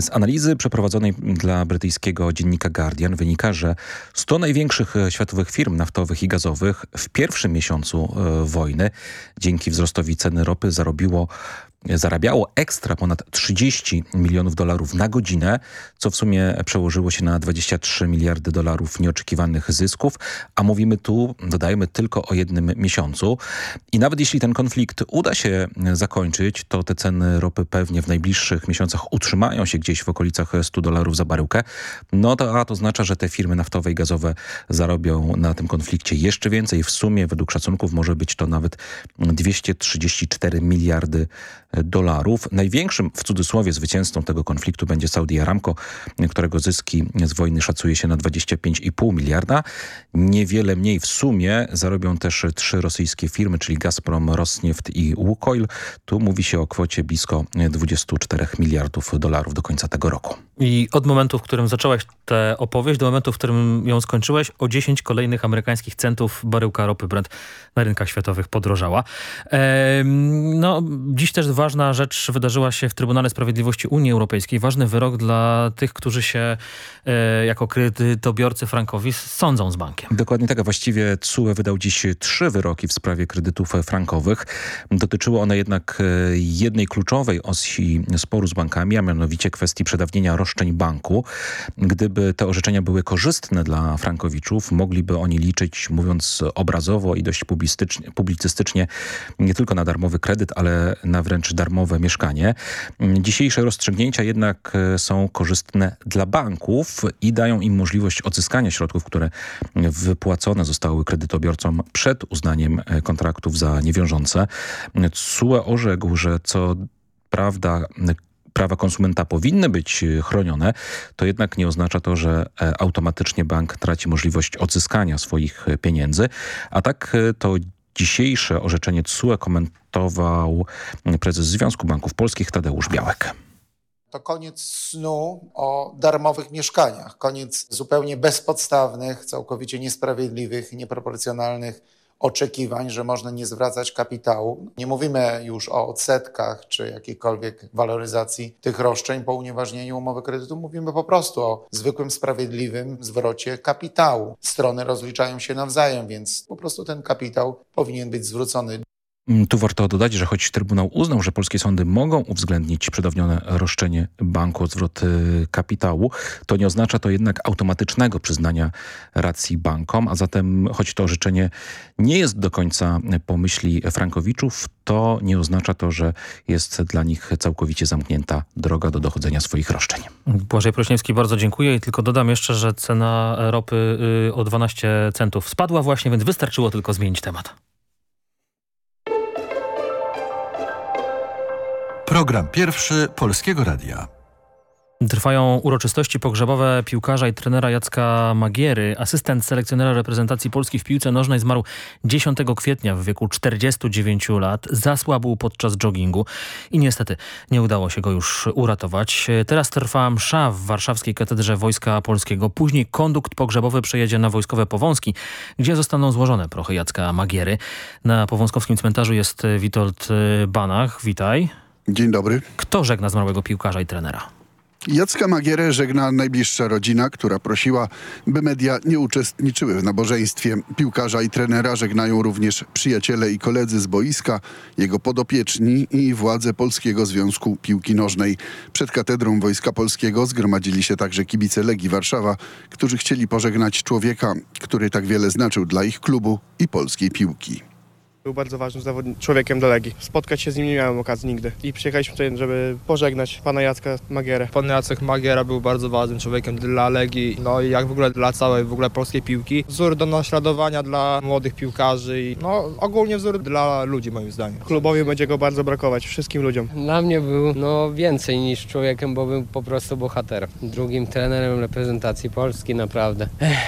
Z analizy przeprowadzonej dla brytyjskiego dziennika Guardian wynika, że 100 największych e, światowych firm naftowych i gazowych w pierwszym miesiącu e, wojny. Dzięki wzrostowi ceny ropy zarobiło zarabiało ekstra ponad 30 milionów dolarów na godzinę, co w sumie przełożyło się na 23 miliardy dolarów nieoczekiwanych zysków, a mówimy tu, dodajmy, tylko o jednym miesiącu. I nawet jeśli ten konflikt uda się zakończyć, to te ceny ropy pewnie w najbliższych miesiącach utrzymają się gdzieś w okolicach 100 dolarów za baryłkę. No to, a to oznacza, że te firmy naftowe i gazowe zarobią na tym konflikcie jeszcze więcej. W sumie według szacunków może być to nawet 234 miliardy dolarów. Największym w cudzysłowie zwycięzcą tego konfliktu będzie Saudi Aramco, którego zyski z wojny szacuje się na 25,5 miliarda. Niewiele mniej w sumie zarobią też trzy rosyjskie firmy, czyli Gazprom, Rosneft i Łukoil. Tu mówi się o kwocie blisko 24 miliardów dolarów do końca tego roku. I od momentu, w którym zacząłeś tę opowieść, do momentu, w którym ją skończyłeś, o 10 kolejnych amerykańskich centów baryłka ropy Brent na rynkach światowych podrożała. Ehm, no, dziś też ważna rzecz wydarzyła się w Trybunale Sprawiedliwości Unii Europejskiej. Ważny wyrok dla tych, którzy się e, jako kredytobiorcy frankowi sądzą z bankiem. Dokładnie tak, właściwie TSUE wydał dziś trzy wyroki w sprawie kredytów frankowych. Dotyczyły one jednak e, jednej kluczowej osi sporu z bankami, a mianowicie kwestii przedawnienia roszczeń banku. Gdyby te orzeczenia były korzystne dla frankowiczów, mogliby oni liczyć, mówiąc obrazowo i dość publicystycznie, nie tylko na darmowy kredyt, ale na wręcz darmowe mieszkanie. Dzisiejsze rozstrzygnięcia jednak e, są korzystne dla banków i dają im możliwość odzyskania środków, które wypłacone zostały kredytobiorcom przed uznaniem e, kontraktów za niewiążące. CUE orzekł, że co prawda prawa konsumenta powinny być chronione, to jednak nie oznacza to, że e, automatycznie bank traci możliwość odzyskania swoich pieniędzy. A tak e, to dzisiejsze orzeczenie TSUE komentował prezes Związku Banków Polskich Tadeusz Białek. To koniec snu o darmowych mieszkaniach, koniec zupełnie bezpodstawnych, całkowicie niesprawiedliwych, nieproporcjonalnych oczekiwań, że można nie zwracać kapitału. Nie mówimy już o odsetkach czy jakiejkolwiek waloryzacji tych roszczeń po unieważnieniu umowy kredytu. Mówimy po prostu o zwykłym, sprawiedliwym zwrocie kapitału. Strony rozliczają się nawzajem, więc po prostu ten kapitał powinien być zwrócony. Tu warto dodać, że choć Trybunał uznał, że polskie sądy mogą uwzględnić przedawnione roszczenie banku o zwrot y, kapitału, to nie oznacza to jednak automatycznego przyznania racji bankom, a zatem choć to orzeczenie nie jest do końca po myśli frankowiczów, to nie oznacza to, że jest dla nich całkowicie zamknięta droga do dochodzenia swoich roszczeń. Błażej Prośniewski, bardzo dziękuję i tylko dodam jeszcze, że cena ropy y, o 12 centów spadła właśnie, więc wystarczyło tylko zmienić temat. Program pierwszy Polskiego Radia. Trwają uroczystości pogrzebowe piłkarza i trenera Jacka Magiery. Asystent selekcjonera reprezentacji Polski w piłce nożnej zmarł 10 kwietnia w wieku 49 lat. Zasłabł podczas joggingu i niestety nie udało się go już uratować. Teraz trwa msza w warszawskiej katedrze Wojska Polskiego. Później kondukt pogrzebowy przejedzie na Wojskowe Powązki, gdzie zostaną złożone prochy Jacka Magiery. Na Powązkowskim cmentarzu jest Witold Banach. Witaj. Dzień dobry. Kto żegna zmarłego piłkarza i trenera? Jacka Magierę żegna najbliższa rodzina, która prosiła, by media nie uczestniczyły w nabożeństwie. Piłkarza i trenera żegnają również przyjaciele i koledzy z boiska, jego podopieczni i władze Polskiego Związku Piłki Nożnej. Przed katedrą Wojska Polskiego zgromadzili się także kibice Legii Warszawa, którzy chcieli pożegnać człowieka, który tak wiele znaczył dla ich klubu i polskiej piłki. Był bardzo ważnym zawodnikiem, człowiekiem do Legii. Spotkać się z nim nie miałem okazji nigdy. I przyjechaliśmy tutaj, żeby pożegnać pana Jacka Magierę. Pan Jacek Magiera był bardzo ważnym człowiekiem dla Legii, no i jak w ogóle dla całej w ogóle polskiej piłki. Wzór do naśladowania dla młodych piłkarzy i no ogólnie wzór dla ludzi moim zdaniem. Klubowi będzie go bardzo brakować, wszystkim ludziom. Dla mnie był no więcej niż człowiekiem, bo był po prostu bohaterem. Drugim trenerem reprezentacji Polski, naprawdę. Ech,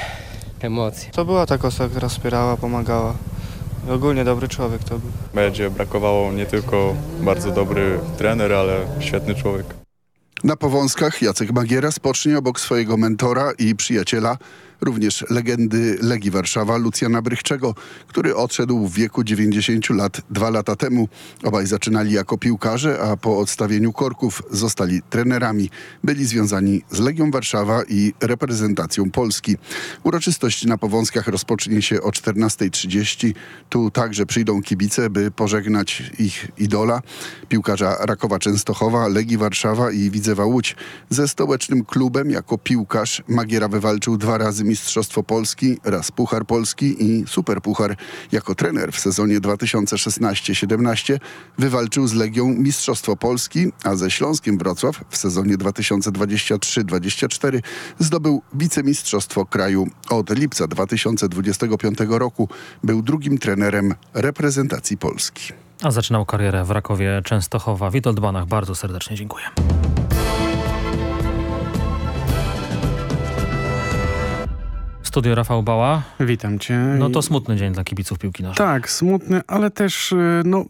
emocje. To była taka osoba, która wspierała, pomagała. Ogólnie dobry człowiek to był. Będzie brakowało nie tylko bardzo dobry trener, ale świetny człowiek. Na Powązkach Jacek Magiera spocznie obok swojego mentora i przyjaciela, również legendy Legii Warszawa Lucjana Brychczego, który odszedł w wieku 90 lat dwa lata temu. Obaj zaczynali jako piłkarze, a po odstawieniu korków zostali trenerami. Byli związani z Legią Warszawa i reprezentacją Polski. Uroczystość na Powązkach rozpocznie się o 14.30. Tu także przyjdą kibice, by pożegnać ich idola, piłkarza Rakowa Częstochowa, Legii Warszawa i Widzewa Łódź. Ze stołecznym klubem jako piłkarz Magiera wywalczył dwa razy Mistrzostwo Polski, raz Puchar Polski i Superpuchar. Jako trener w sezonie 2016-17 wywalczył z Legią Mistrzostwo Polski, a ze Śląskiem Wrocław w sezonie 2023-24 zdobył wicemistrzostwo kraju. Od lipca 2025 roku był drugim trenerem reprezentacji Polski. A zaczynał karierę w Rakowie Częstochowa. Witold Banach, bardzo serdecznie dziękuję. Studio Rafał Bała. Witam cię. No to smutny dzień dla kibiców piłki nożnej. Tak, smutny, ale też no,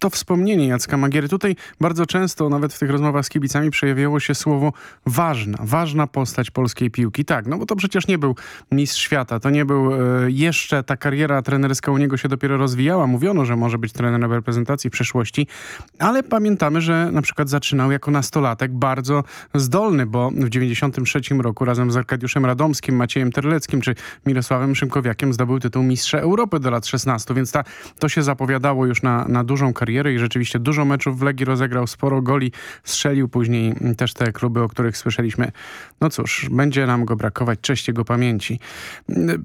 to wspomnienie Jacka Magiery. Tutaj bardzo często, nawet w tych rozmowach z kibicami przejawiało się słowo ważna, ważna postać polskiej piłki. Tak, no bo to przecież nie był mistrz świata, to nie był e, jeszcze, ta kariera trenerska u niego się dopiero rozwijała. Mówiono, że może być trenerem reprezentacji w przyszłości, ale pamiętamy, że na przykład zaczynał jako nastolatek bardzo zdolny, bo w 93 roku razem z Arkadiuszem Radomskim, Maciejem Terleckim czy Mirosławem Szymkowiakiem zdobył tytuł Mistrza Europy do lat 16, więc ta, to się zapowiadało już na, na dużą karierę i rzeczywiście dużo meczów w Legii rozegrał, sporo goli strzelił, później też te kluby, o których słyszeliśmy. No cóż, będzie nam go brakować, cześć jego pamięci.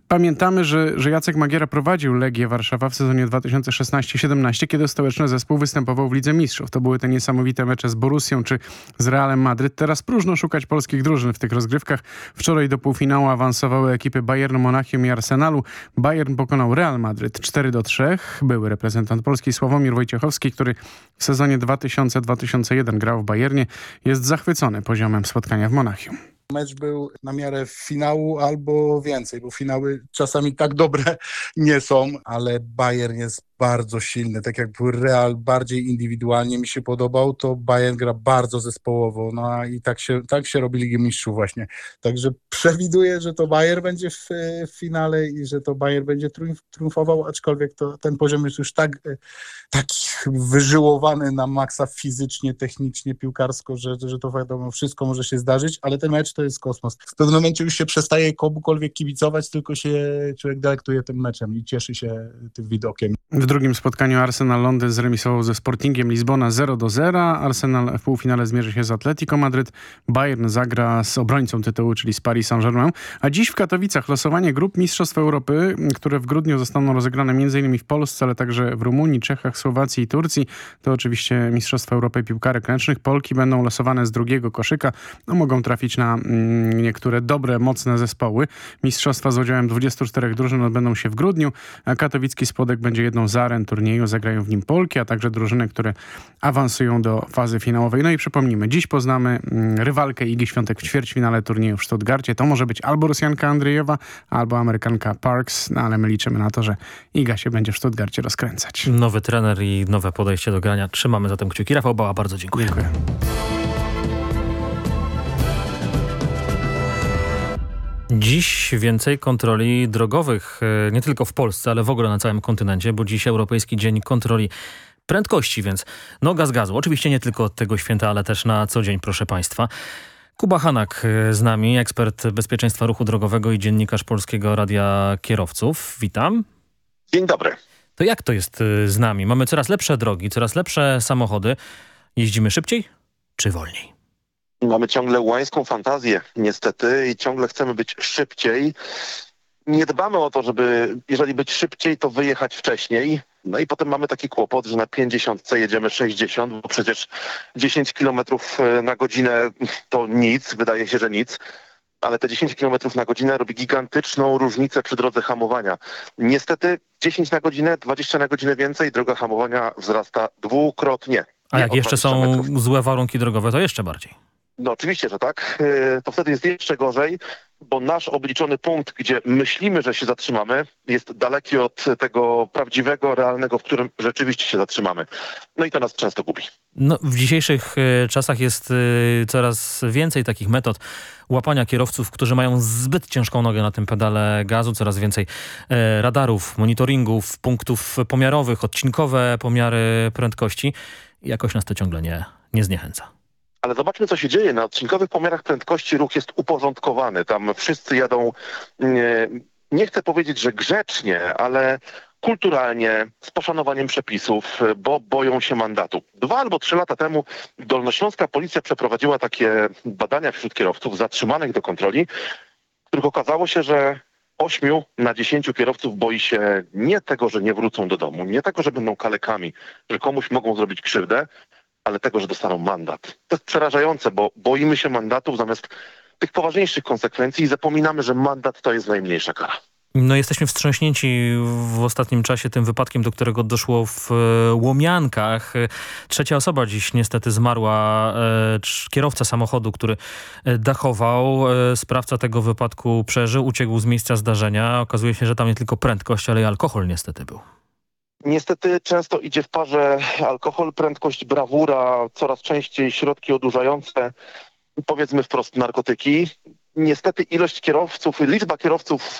Pamiętamy, że, że Jacek Magiera prowadził Legię Warszawa w sezonie 2016-17, kiedy stołeczny zespół występował w Lidze Mistrzów. To były te niesamowite mecze z Borussią czy z Realem Madryt. Teraz próżno szukać polskich drużyn w tych rozgrywkach. Wczoraj do półfinału awansowały ekipy Bayernu Monachium i Arsenalu. Bayern pokonał Real Madryt 4 do 3. Były reprezentant Polski Sławomir Wojciechowski, który w sezonie 2000-2001 grał w Bayernie, jest zachwycony poziomem spotkania w Monachium. Mecz był na miarę finału albo więcej, bo finały czasami tak dobre nie są, ale Bayern jest bardzo silny. Tak jak Real bardziej indywidualnie mi się podobał, to Bayern gra bardzo zespołowo. No i tak się, tak się robi Ligę Mistrzów właśnie. Także przewiduję, że to Bayern będzie w, w finale i że to Bayern będzie triumf, triumfował, aczkolwiek to, ten poziom jest już tak, taki wyżyłowany na maksa fizycznie, technicznie, piłkarsko, że, że to wiadomo, wszystko może się zdarzyć, ale ten mecz to jest kosmos. W pewnym momencie już się przestaje komukolwiek kibicować, tylko się człowiek delektuje tym meczem i cieszy się tym widokiem. W drugim spotkaniu Arsenal Londyn zremisował ze Sportingiem Lizbona 0 do 0. Arsenal w półfinale zmierzy się z Atletico Madryt. Bayern zagra z obrońcą tytułu, czyli z Paris Saint-Germain. A dziś w Katowicach losowanie grup Mistrzostw Europy, które w grudniu zostaną rozegrane m.in. w Polsce, ale także w Rumunii, Czechach, Słowacji i Turcji. To oczywiście Mistrzostwa Europy Piłkarek Ręcznych. Polki będą losowane z drugiego koszyka. No, mogą trafić na mm, niektóre dobre, mocne zespoły. Mistrzostwa z udziałem 24 drużyn odbędą się w grudniu, a katowicki spodek będzie jedną z aren turnieju. Zagrają w nim Polki, a także drużyny, które awansują do fazy finałowej. No i przypomnijmy, dziś poznamy mm, rywalkę Igi Świątek w ćwierćfinale turnieju w Stuttgarcie. To może być albo Rosjanka Andrzejewa, albo Amerykanka Parks, no ale my liczymy na to, że Iga się będzie w Stuttgarcie rozkręcać. Nowy trener i nowe podejście do grania. Trzymamy zatem kciuki. Rafał Bała, bardzo dziękuję. Dziękuję. Dziś więcej kontroli drogowych, e, nie tylko w Polsce, ale w ogóle na całym kontynencie, bo dziś Europejski Dzień Kontroli Prędkości, więc noga z gazu. Oczywiście nie tylko od tego święta, ale też na co dzień, proszę Państwa. Kuba Hanak e, z nami, ekspert bezpieczeństwa ruchu drogowego i dziennikarz Polskiego Radia Kierowców. Witam. Dzień dobry. To jak to jest e, z nami? Mamy coraz lepsze drogi, coraz lepsze samochody. Jeździmy szybciej czy wolniej? Mamy ciągle łańską fantazję niestety i ciągle chcemy być szybciej. nie dbamy o to, żeby jeżeli być szybciej, to wyjechać wcześniej. No i potem mamy taki kłopot, że na 50 jedziemy 60, bo przecież 10 km na godzinę to nic, wydaje się, że nic ale te 10 km na godzinę robi gigantyczną różnicę przy drodze hamowania. Niestety 10 na godzinę, 20 na godzinę więcej, droga hamowania wzrasta dwukrotnie. A jak jeszcze są metrów. złe warunki drogowe, to jeszcze bardziej. No oczywiście, że tak. To wtedy jest jeszcze gorzej, bo nasz obliczony punkt, gdzie myślimy, że się zatrzymamy, jest daleki od tego prawdziwego, realnego, w którym rzeczywiście się zatrzymamy. No i to nas często gubi. No, w dzisiejszych czasach jest coraz więcej takich metod łapania kierowców, którzy mają zbyt ciężką nogę na tym pedale gazu, coraz więcej radarów, monitoringów, punktów pomiarowych, odcinkowe pomiary prędkości. Jakoś nas to ciągle nie, nie zniechęca. Ale zobaczmy, co się dzieje. Na odcinkowych pomiarach prędkości ruch jest uporządkowany. Tam wszyscy jadą, nie, nie chcę powiedzieć, że grzecznie, ale kulturalnie, z poszanowaniem przepisów, bo boją się mandatu. Dwa albo trzy lata temu Dolnośląska Policja przeprowadziła takie badania wśród kierowców zatrzymanych do kontroli, w których okazało się, że ośmiu na dziesięciu kierowców boi się nie tego, że nie wrócą do domu, nie tego, że będą kalekami, że komuś mogą zrobić krzywdę, ale tego, że dostaną mandat. To jest przerażające, bo boimy się mandatów zamiast tych poważniejszych konsekwencji i zapominamy, że mandat to jest najmniejsza kara. No jesteśmy wstrząśnięci w ostatnim czasie tym wypadkiem, do którego doszło w Łomiankach. Trzecia osoba dziś niestety zmarła. Kierowca samochodu, który dachował. Sprawca tego wypadku przeżył, uciekł z miejsca zdarzenia. Okazuje się, że tam nie tylko prędkość, ale i alkohol niestety był. Niestety często idzie w parze alkohol, prędkość, brawura, coraz częściej środki odurzające, powiedzmy wprost narkotyki. Niestety ilość kierowców, liczba kierowców,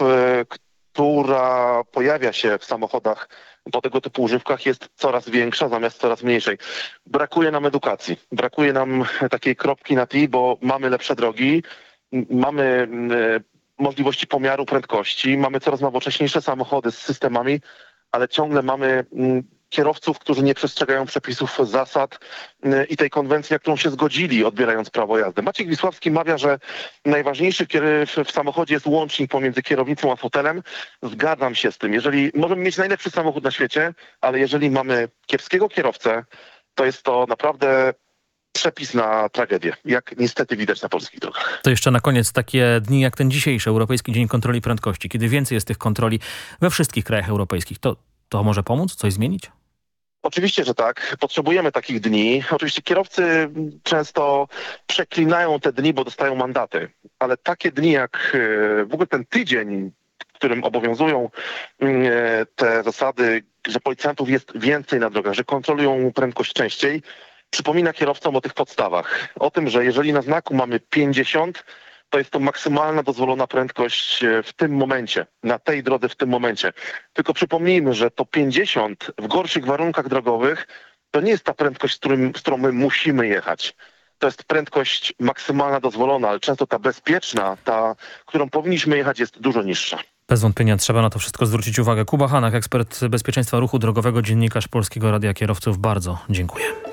która pojawia się w samochodach po tego typu używkach jest coraz większa zamiast coraz mniejszej. Brakuje nam edukacji, brakuje nam takiej kropki na T, bo mamy lepsze drogi, mamy możliwości pomiaru prędkości, mamy coraz nowocześniejsze samochody z systemami, ale ciągle mamy kierowców, którzy nie przestrzegają przepisów, zasad i tej konwencji, na którą się zgodzili, odbierając prawo jazdy. Maciek Wisławski mawia, że najważniejszy w samochodzie jest łącznik pomiędzy kierownicą a fotelem. Zgadzam się z tym. Jeżeli możemy mieć najlepszy samochód na świecie, ale jeżeli mamy kiepskiego kierowcę, to jest to naprawdę przepis na tragedię, jak niestety widać na polskich drogach. To jeszcze na koniec takie dni jak ten dzisiejszy, Europejski Dzień Kontroli Prędkości. Kiedy więcej jest tych kontroli we wszystkich krajach europejskich, to, to może pomóc? Coś zmienić? Oczywiście, że tak. Potrzebujemy takich dni. Oczywiście kierowcy często przeklinają te dni, bo dostają mandaty. Ale takie dni jak w ogóle ten tydzień, w którym obowiązują te zasady, że policjantów jest więcej na drogach, że kontrolują prędkość częściej, przypomina kierowcom o tych podstawach. O tym, że jeżeli na znaku mamy 50, to jest to maksymalna dozwolona prędkość w tym momencie, na tej drodze w tym momencie. Tylko przypomnijmy, że to 50 w gorszych warunkach drogowych to nie jest ta prędkość, z, którym, z którą my musimy jechać. To jest prędkość maksymalna dozwolona, ale często ta bezpieczna, ta, którą powinniśmy jechać jest dużo niższa. Bez wątpienia trzeba na to wszystko zwrócić uwagę. Kuba Hanak, ekspert bezpieczeństwa ruchu drogowego, dziennikarz Polskiego Radia Kierowców. Bardzo dziękuję.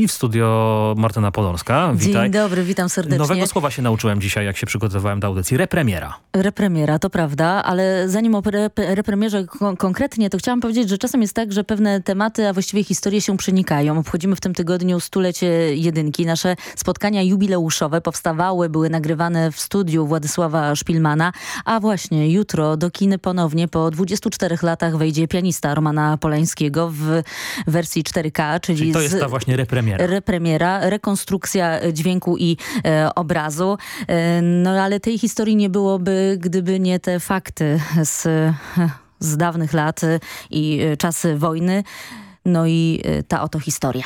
I w studio Martyna Podolska. Witaj. Dzień dobry, witam serdecznie. Nowego słowa się nauczyłem dzisiaj, jak się przygotowywałem do audycji. Repremiera. Repremiera, to prawda, ale zanim o rep repremierze kon konkretnie, to chciałam powiedzieć, że czasem jest tak, że pewne tematy, a właściwie historie się przenikają. Obchodzimy w tym tygodniu stulecie jedynki. Nasze spotkania jubileuszowe powstawały, były nagrywane w studiu Władysława Szpilmana, a właśnie jutro do kiny ponownie po 24 latach wejdzie pianista Romana Polańskiego w wersji 4K, czyli, czyli to jest z... ta właśnie repremiera repremiera, rekonstrukcja dźwięku i e, obrazu. E, no ale tej historii nie byłoby, gdyby nie te fakty z, z dawnych lat i czasy wojny. No i ta oto historia.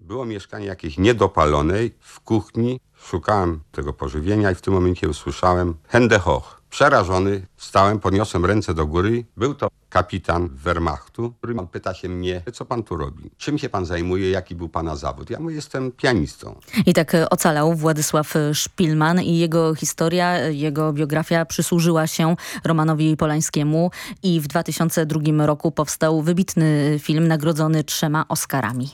Było mieszkanie jakieś niedopalonej w kuchni. Szukałem tego pożywienia i w tym momencie usłyszałem Hände hoch. Przerażony wstałem, podniosłem ręce do góry. Był to kapitan Wehrmachtu, który pyta się mnie, co pan tu robi? Czym się pan zajmuje? Jaki był pana zawód? Ja mówię, jestem pianistą. I tak e, ocalał Władysław e, Szpilman i jego historia, e, jego biografia przysłużyła się Romanowi Polańskiemu i w 2002 roku powstał wybitny film nagrodzony trzema Oscarami.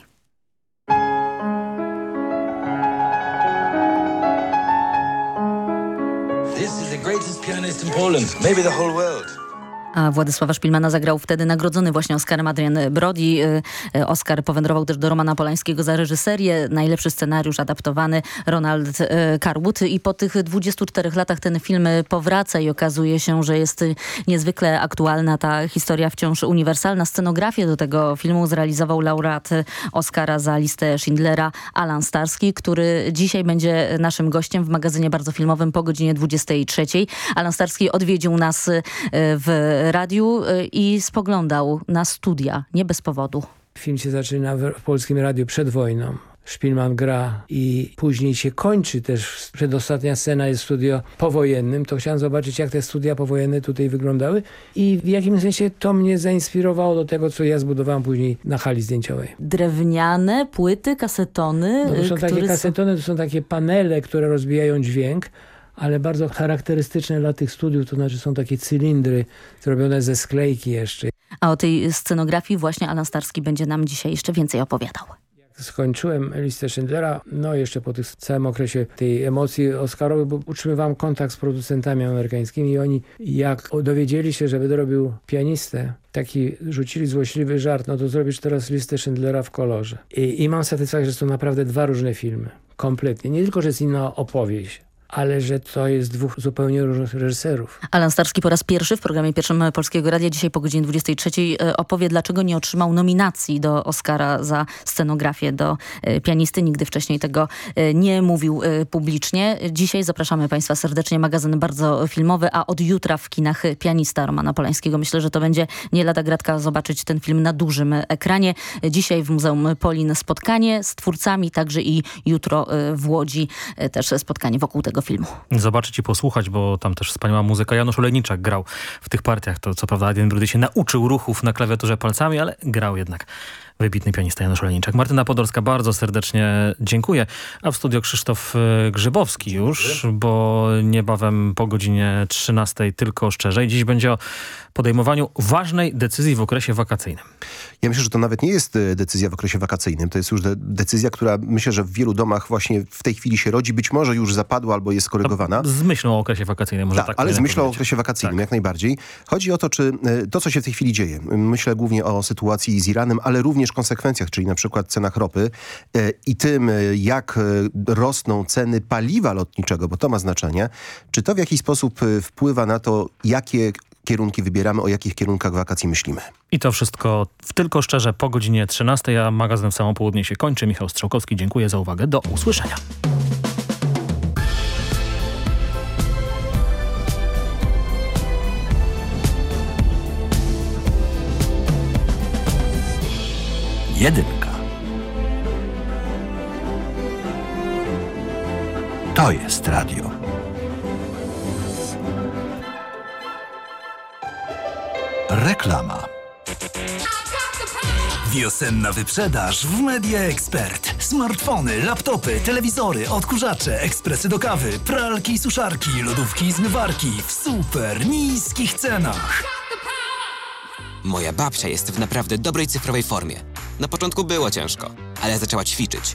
This is the greatest pianist in Poland, maybe the whole world. A Władysława Szpilmana zagrał wtedy nagrodzony właśnie Oscarem Adrian Brody. Y, y, Oscar powędrował też do Romana Polańskiego za reżyserię. Najlepszy scenariusz adaptowany Ronald y, Carwood. I po tych 24 latach ten film powraca i okazuje się, że jest niezwykle aktualna ta historia, wciąż uniwersalna. Scenografię do tego filmu zrealizował laureat Oscara za listę Schindlera Alan Starski, który dzisiaj będzie naszym gościem w magazynie bardzo filmowym po godzinie 23. Alan Starski odwiedził nas w radiu y, i spoglądał na studia, nie bez powodu. Film się zaczyna w polskim radiu przed wojną. Szpilman gra i później się kończy też, przedostatnia scena jest studio powojennym, to chciałem zobaczyć jak te studia powojenne tutaj wyglądały i w jakimś sensie to mnie zainspirowało do tego, co ja zbudowałem później na hali zdjęciowej. Drewniane płyty, kasetony? No to są takie które kasetony, to są takie panele, które rozbijają dźwięk, ale bardzo charakterystyczne dla tych studiów, to znaczy są takie cylindry zrobione ze sklejki jeszcze. A o tej scenografii właśnie Alan Starski będzie nam dzisiaj jeszcze więcej opowiadał. Skończyłem listę Schindlera, no jeszcze po tym całym okresie tej emocji Oscarowej, bo utrzymywałem kontakt z producentami amerykańskimi i oni jak dowiedzieli się, że będę robił pianistę, taki rzucili złośliwy żart, no to zrobisz teraz listę Schindlera w kolorze. I, i mam satysfakcję, że to naprawdę dwa różne filmy. Kompletnie. Nie tylko, że jest inna opowieść, ale że to jest dwóch zupełnie różnych reżyserów. Alan Starski po raz pierwszy w programie pierwszym Polskiego Radia dzisiaj po godzinie 23 e, opowie, dlaczego nie otrzymał nominacji do Oscara za scenografię do e, pianisty. Nigdy wcześniej tego e, nie mówił publicznie. Dzisiaj zapraszamy Państwa serdecznie. Magazyn bardzo filmowy, a od jutra w kinach pianista Romana Polańskiego. Myślę, że to będzie nie lada gratka zobaczyć ten film na dużym ekranie. Dzisiaj w Muzeum Polin spotkanie z twórcami, także i jutro w Łodzi też spotkanie wokół tego filmu. Zobaczyć i posłuchać, bo tam też wspaniała muzyka. Janusz Olejniczak grał w tych partiach. To co prawda Adrian Brody się nauczył ruchów na klawiaturze palcami, ale grał jednak wybitny pianista Janusz Olejniczak. Martyna Podolska, bardzo serdecznie dziękuję. A w studio Krzysztof e, Grzybowski już, bo niebawem po godzinie 13 tylko szczerzej. Dziś będzie o podejmowaniu ważnej decyzji w okresie wakacyjnym. Ja myślę, że to nawet nie jest e, decyzja w okresie wakacyjnym. To jest już de decyzja, która myślę, że w wielu domach właśnie w tej chwili się rodzi. Być może już zapadła albo jest skorygowana. Z myślą o okresie wakacyjnym. Może tak, tak ale z myślą o okresie wakacyjnym, tak. jak najbardziej. Chodzi o to, czy e, to, co się w tej chwili dzieje. Myślę głównie o sytuacji z Iranem, ale również konsekwencjach, czyli na przykład cenach ropy e, i tym, jak rosną ceny paliwa lotniczego, bo to ma znaczenie. Czy to w jakiś sposób wpływa na to, jakie kierunki wybieramy, o jakich kierunkach wakacji myślimy. I to wszystko w Tylko Szczerze po godzinie 13, a magazyn w samo południe się kończy. Michał Strzałkowski, dziękuję za uwagę. Do usłyszenia. Jedynka. To jest radio. Reklama. Wiosenna wyprzedaż w Media Expert. Smartfony, laptopy, telewizory, odkurzacze, ekspresy do kawy, pralki, suszarki, lodówki i zmywarki w super niskich cenach. Moja babcia jest w naprawdę dobrej cyfrowej formie. Na początku było ciężko, ale zaczęła ćwiczyć.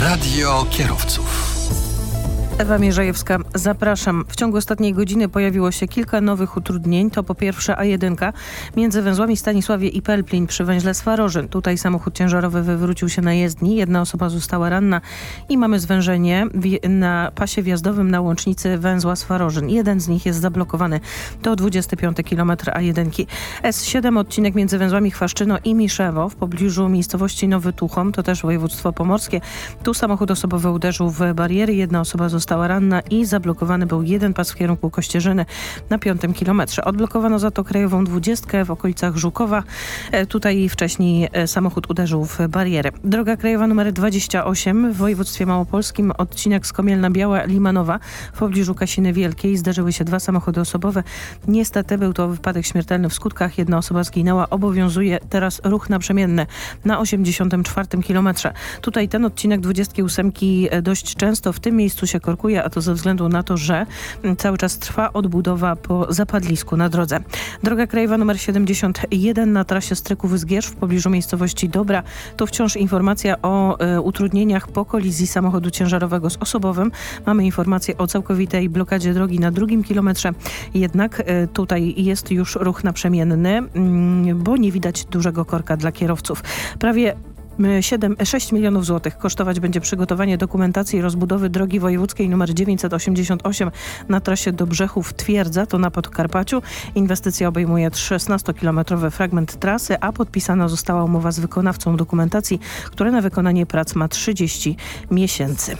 Radio kierowców. Ewa Mierzejewska, zapraszam. W ciągu ostatniej godziny pojawiło się kilka nowych utrudnień. To po pierwsze A1 między węzłami Stanisławie i Pelplin przy węźle Swarożyn. Tutaj samochód ciężarowy wywrócił się na jezdni. Jedna osoba została ranna i mamy zwężenie na pasie wjazdowym na łącznicy węzła Swarożyn. Jeden z nich jest zablokowany. To 25 km A1. S7 odcinek między węzłami Chwaszczyno i Miszewo w pobliżu miejscowości Nowy Tuchom. To też województwo pomorskie. Tu samochód osobowy uderzył w bariery. Jedna osoba została została ranna i zablokowany był jeden pas w kierunku Kościerzyny na piątym kilometrze. Odblokowano za to krajową dwudziestkę w okolicach Żukowa. E, tutaj wcześniej e, samochód uderzył w barierę. Droga krajowa numer 28 w województwie małopolskim, odcinek Skomielna Biała Limanowa w pobliżu Kasiny Wielkiej. Zdarzyły się dwa samochody osobowe. Niestety był to wypadek śmiertelny w skutkach. Jedna osoba zginęła. Obowiązuje teraz ruch naprzemienny na 84 kilometrze. Tutaj ten odcinek 28 dość często w tym miejscu się korkuje, a to ze względu na to, że cały czas trwa odbudowa po zapadlisku na drodze. Droga krajowa nr 71 na trasie Stryków-Zgierz w pobliżu miejscowości Dobra. To wciąż informacja o e, utrudnieniach po kolizji samochodu ciężarowego z osobowym. Mamy informację o całkowitej blokadzie drogi na drugim kilometrze. Jednak e, tutaj jest już ruch naprzemienny, mm, bo nie widać dużego korka dla kierowców. Prawie 7, 6 milionów złotych kosztować będzie przygotowanie dokumentacji rozbudowy drogi wojewódzkiej nr 988 na trasie do Brzechów Twierdza, to na Podkarpaciu. Inwestycja obejmuje 16-kilometrowy fragment trasy, a podpisana została umowa z wykonawcą dokumentacji, która na wykonanie prac ma 30 miesięcy.